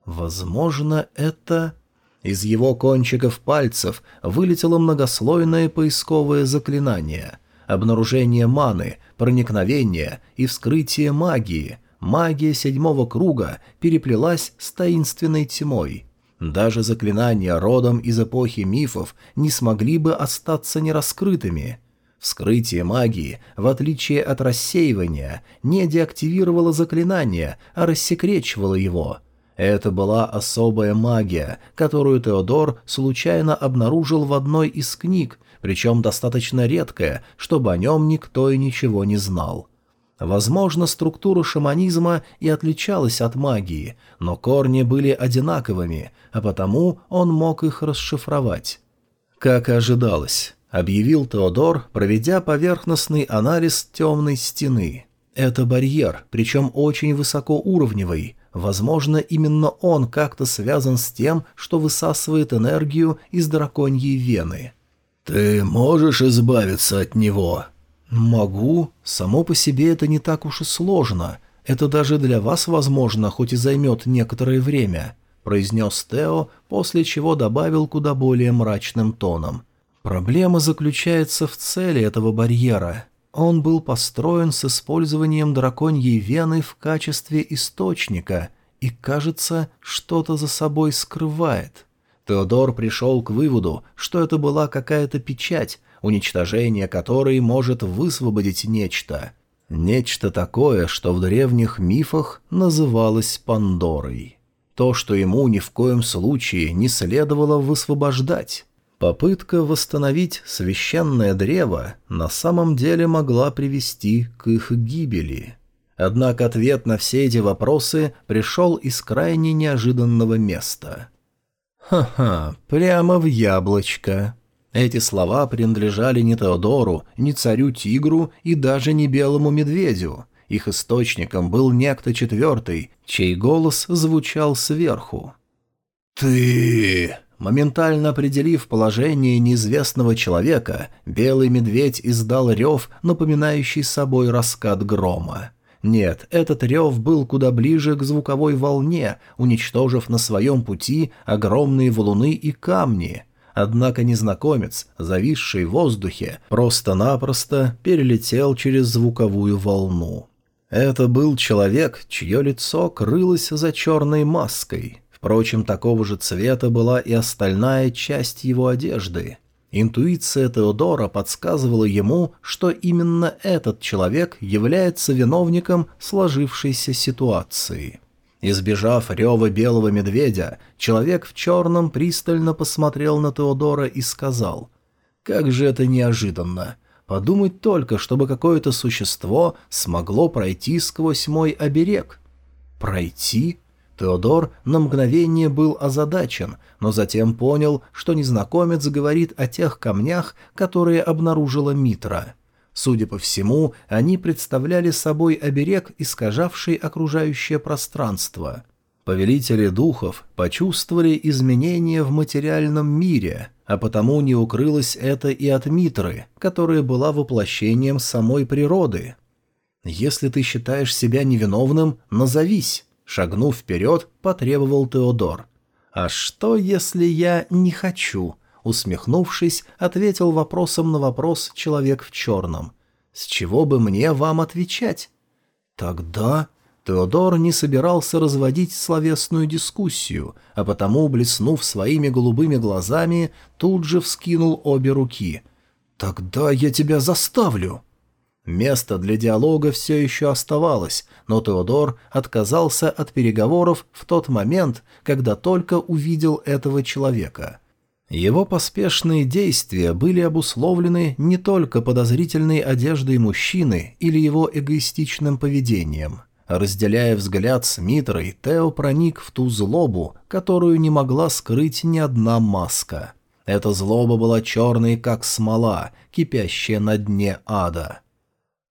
[SPEAKER 1] «Возможно, это...» Из его кончиков пальцев вылетело многослойное поисковое заклинание. Обнаружение маны, проникновение и вскрытие магии. Магия седьмого круга переплелась с таинственной тьмой. Даже заклинания родом из эпохи мифов не смогли бы остаться нераскрытыми. Вскрытие магии, в отличие от рассеивания, не деактивировало заклинание, а рассекречивало его – это была особая магия, которую Теодор случайно обнаружил в одной из книг, причем достаточно редкая, чтобы о нем никто и ничего не знал. Возможно, структура шаманизма и отличалась от магии, но корни были одинаковыми, а потому он мог их расшифровать. Как и ожидалось, объявил Теодор, проведя поверхностный анализ темной стены. Это барьер, причем очень высокоуровневый, Возможно, именно он как-то связан с тем, что высасывает энергию из драконьей вены.
[SPEAKER 3] «Ты можешь избавиться от него?»
[SPEAKER 1] «Могу. Само по себе это не так уж и сложно. Это даже для вас возможно, хоть и займет некоторое время», — произнес Тео, после чего добавил куда более мрачным тоном. «Проблема заключается в цели этого барьера. Он был построен с использованием драконьей вены в качестве источника и, кажется, что-то за собой скрывает. Теодор пришел к выводу, что это была какая-то печать, уничтожение которой может высвободить нечто. Нечто такое, что в древних мифах называлось Пандорой. То, что ему ни в коем случае не следовало высвобождать. Попытка восстановить священное древо на самом деле могла привести к их гибели. Однако ответ на все эти вопросы пришел из крайне неожиданного места. «Ха-ха, прямо в яблочко». Эти слова принадлежали не Теодору, не царю-тигру и даже не белому медведю. Их источником был некто четвертый, чей голос звучал сверху.
[SPEAKER 3] «Ты...»
[SPEAKER 1] Моментально определив положение неизвестного человека, белый медведь издал рев, напоминающий собой раскат грома. Нет, этот рев был куда ближе к звуковой волне, уничтожив на своем пути огромные валуны и камни. Однако незнакомец, зависший в воздухе, просто-напросто перелетел через звуковую волну. Это был человек, чье лицо крылось за черной маской. Впрочем, такого же цвета была и остальная часть его одежды. Интуиция Теодора подсказывала ему, что именно этот человек является виновником сложившейся ситуации. Избежав рева белого медведя, человек в черном пристально посмотрел на Теодора и сказал, «Как же это неожиданно! Подумать только, чтобы какое-то существо смогло пройти сквозь мой оберег». «Пройти?» Теодор на мгновение был озадачен, но затем понял, что незнакомец говорит о тех камнях, которые обнаружила Митра. Судя по всему, они представляли собой оберег, искажавший окружающее пространство. Повелители духов почувствовали изменения в материальном мире, а потому не укрылось это и от Митры, которая была воплощением самой природы. «Если ты считаешь себя невиновным, назовись», — шагнув вперед, потребовал Теодор. «А что, если я не хочу?» — усмехнувшись, ответил вопросом на вопрос человек в черном. «С чего бы мне вам отвечать?» «Тогда...» Теодор не собирался разводить словесную дискуссию, а потому, блеснув своими голубыми глазами, тут же вскинул обе руки. «Тогда я тебя заставлю!» Место для диалога все еще оставалось, но Теодор отказался от переговоров в тот момент, когда только увидел этого человека. Его поспешные действия были обусловлены не только подозрительной одеждой мужчины или его эгоистичным поведением – Разделяя взгляд с Митрой, Тео проник в ту злобу, которую не могла скрыть ни одна маска. Эта злоба была черной, как смола, кипящая на дне ада.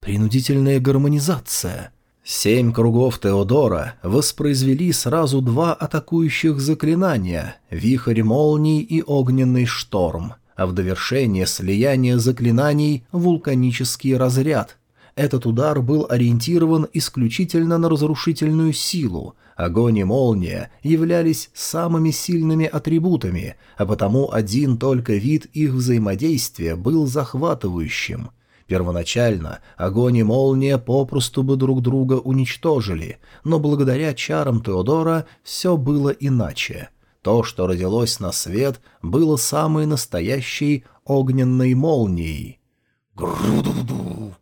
[SPEAKER 1] Принудительная гармонизация. Семь кругов Теодора воспроизвели сразу два атакующих заклинания — вихрь молний и огненный шторм, а в довершение слияния заклинаний — вулканический разряд, этот удар был ориентирован исключительно на разрушительную силу. Огонь и молния являлись самыми сильными атрибутами, а потому один только вид их взаимодействия был захватывающим. Первоначально огонь и молния попросту бы друг друга уничтожили, но благодаря чарам Теодора все было иначе. То, что родилось на свет, было самой настоящей огненной молнией. Груду-ду-ду!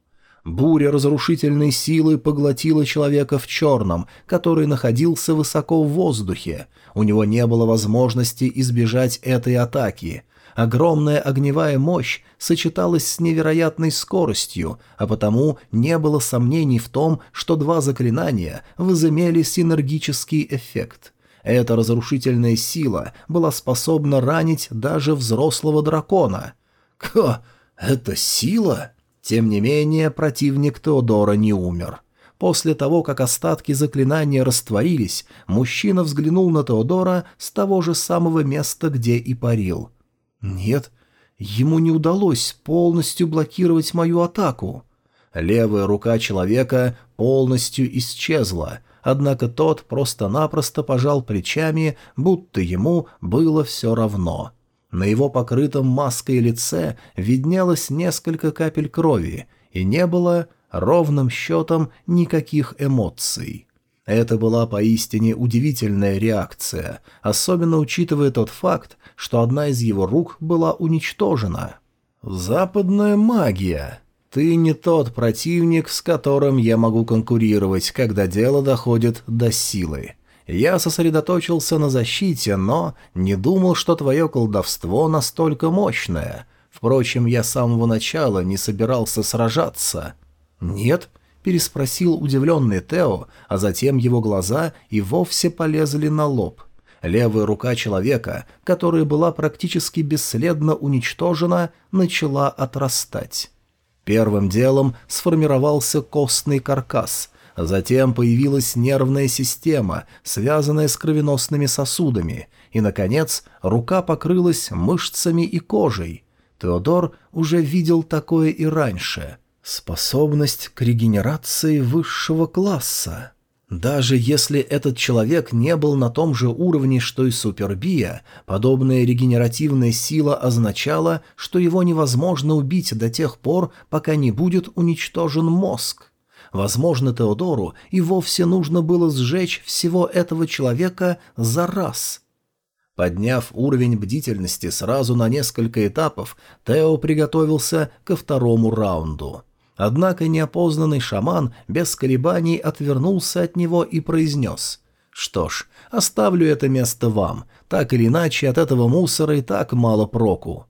[SPEAKER 1] Буря разрушительной силы поглотила человека в черном, который находился высоко в воздухе. У него не было возможности избежать этой атаки. Огромная огневая мощь сочеталась с невероятной скоростью, а потому не было сомнений в том, что два заклинания возымели синергический эффект. Эта разрушительная сила была способна ранить даже взрослого дракона. «Ка, это сила?» Тем не менее, противник Теодора не умер. После того, как остатки заклинания растворились, мужчина взглянул на Теодора с того же самого места, где и парил. «Нет, ему не удалось полностью блокировать мою атаку». Левая рука человека полностью исчезла, однако тот просто-напросто пожал плечами, будто ему было все равно. На его покрытом маской лице виднелось несколько капель крови, и не было ровным счетом никаких эмоций. Это была поистине удивительная реакция, особенно учитывая тот факт, что одна из его рук была уничтожена. «Западная магия. Ты не тот противник, с которым я могу конкурировать, когда дело доходит до силы. Я сосредоточился на защите, но не думал, что твое колдовство настолько мощное. Впрочем, я с самого начала не собирался сражаться». «Нет?» — переспросил удивленный Тео, а затем его глаза и вовсе полезли на лоб. Левая рука человека, которая была практически бесследно уничтожена, начала отрастать. Первым делом сформировался костный каркас — Затем появилась нервная система, связанная с кровеносными сосудами, и, наконец, рука покрылась мышцами и кожей. Теодор уже видел такое и раньше. Способность к регенерации высшего класса. Даже если этот человек не был на том же уровне, что и Супербия, подобная регенеративная сила означала, что его невозможно убить до тех пор, пока не будет уничтожен мозг. Возможно, Теодору и вовсе нужно было сжечь всего этого человека за раз. Подняв уровень бдительности сразу на несколько этапов, Тео приготовился ко второму раунду. Однако неопознанный шаман без колебаний отвернулся от него и произнес «Что ж, оставлю это место вам, так или иначе от этого мусора и так мало проку».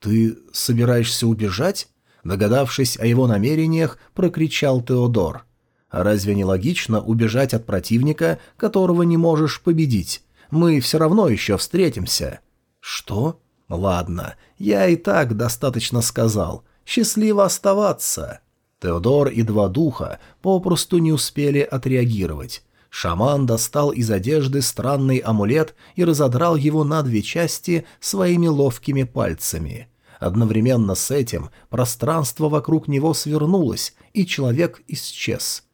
[SPEAKER 1] «Ты собираешься убежать?» Догадавшись о его намерениях, прокричал Теодор. «А разве не логично убежать от противника, которого не можешь победить? Мы все равно еще встретимся». «Что?» «Ладно, я и так достаточно сказал. Счастливо оставаться». Теодор и два духа попросту не успели отреагировать. Шаман достал из одежды странный амулет и разодрал его на две части своими ловкими пальцами. Одновременно с этим пространство вокруг него свернулось, и человек исчез.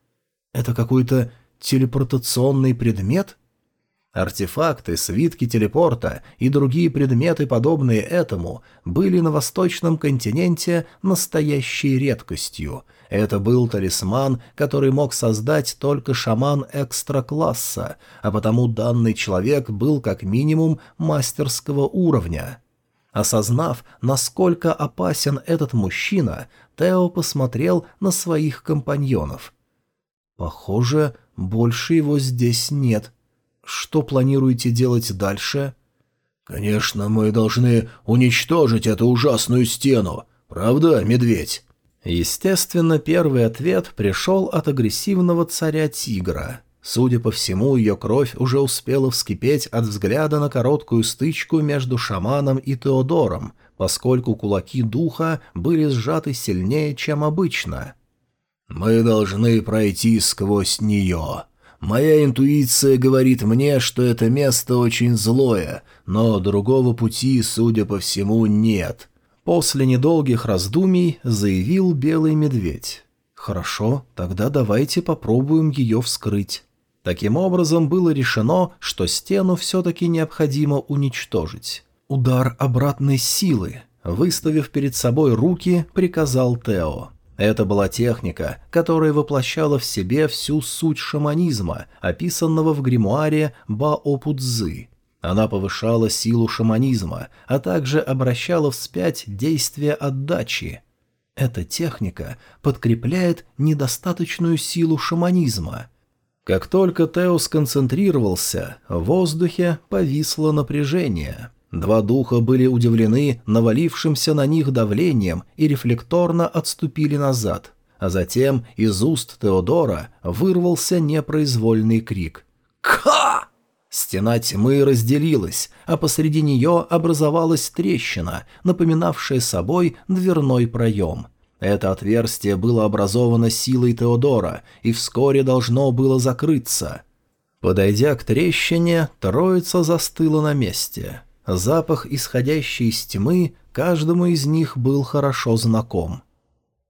[SPEAKER 1] «Это какой-то телепортационный предмет?» Артефакты, свитки телепорта и другие предметы, подобные этому, были на восточном континенте настоящей редкостью. Это был талисман, который мог создать только шаман экстра-класса, а потому данный человек был как минимум мастерского уровня. Осознав, насколько опасен этот мужчина, Тео посмотрел на своих компаньонов. «Похоже, больше его здесь нет», что планируете делать дальше?
[SPEAKER 3] Конечно, мы должны уничтожить эту ужасную стену. Правда, медведь?
[SPEAKER 1] Естественно, первый ответ пришел от агрессивного царя-тигра. Судя по всему, ее кровь уже успела вскипеть от взгляда на короткую стычку между шаманом и Теодором, поскольку кулаки духа были сжаты сильнее, чем обычно.
[SPEAKER 3] «Мы должны пройти сквозь нее», Моя интуиция говорит мне, что это место очень злое, но другого пути, судя по всему, нет.
[SPEAKER 1] После недолгих раздумий заявил белый медведь. «Хорошо, тогда давайте попробуем ее вскрыть». Таким образом, было решено, что стену все-таки необходимо уничтожить. Удар обратной силы. Выставив перед собой руки, приказал Тео. Это была техника, которая воплощала в себе всю суть шаманизма, описанного в гримуаре Баопудзы. Она повышала силу шаманизма, а также обращала вспять действие отдачи. Эта техника подкрепляет недостаточную силу шаманизма. Как только Тео сконцентрировался, в воздухе повисло напряжение – Два духа были удивлены навалившимся на них давлением и рефлекторно отступили назад, а затем из уст Теодора вырвался непроизвольный крик. «Ка!» Стена тьмы разделилась, а посреди нее образовалась трещина, напоминавшая собой дверной проем. Это отверстие было образовано силой Теодора и вскоре должно было закрыться. Подойдя к трещине, троица застыла на месте. Запах, исходящий из тьмы, каждому из них был хорошо знаком.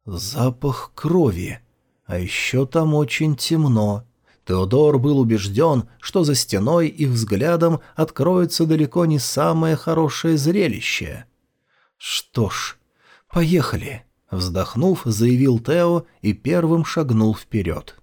[SPEAKER 1] Запах крови. А еще там очень темно. Теодор был убежден, что за стеной их взглядом откроется далеко не самое хорошее зрелище. «Что ж, поехали», — вздохнув, заявил Тео и первым шагнул вперед.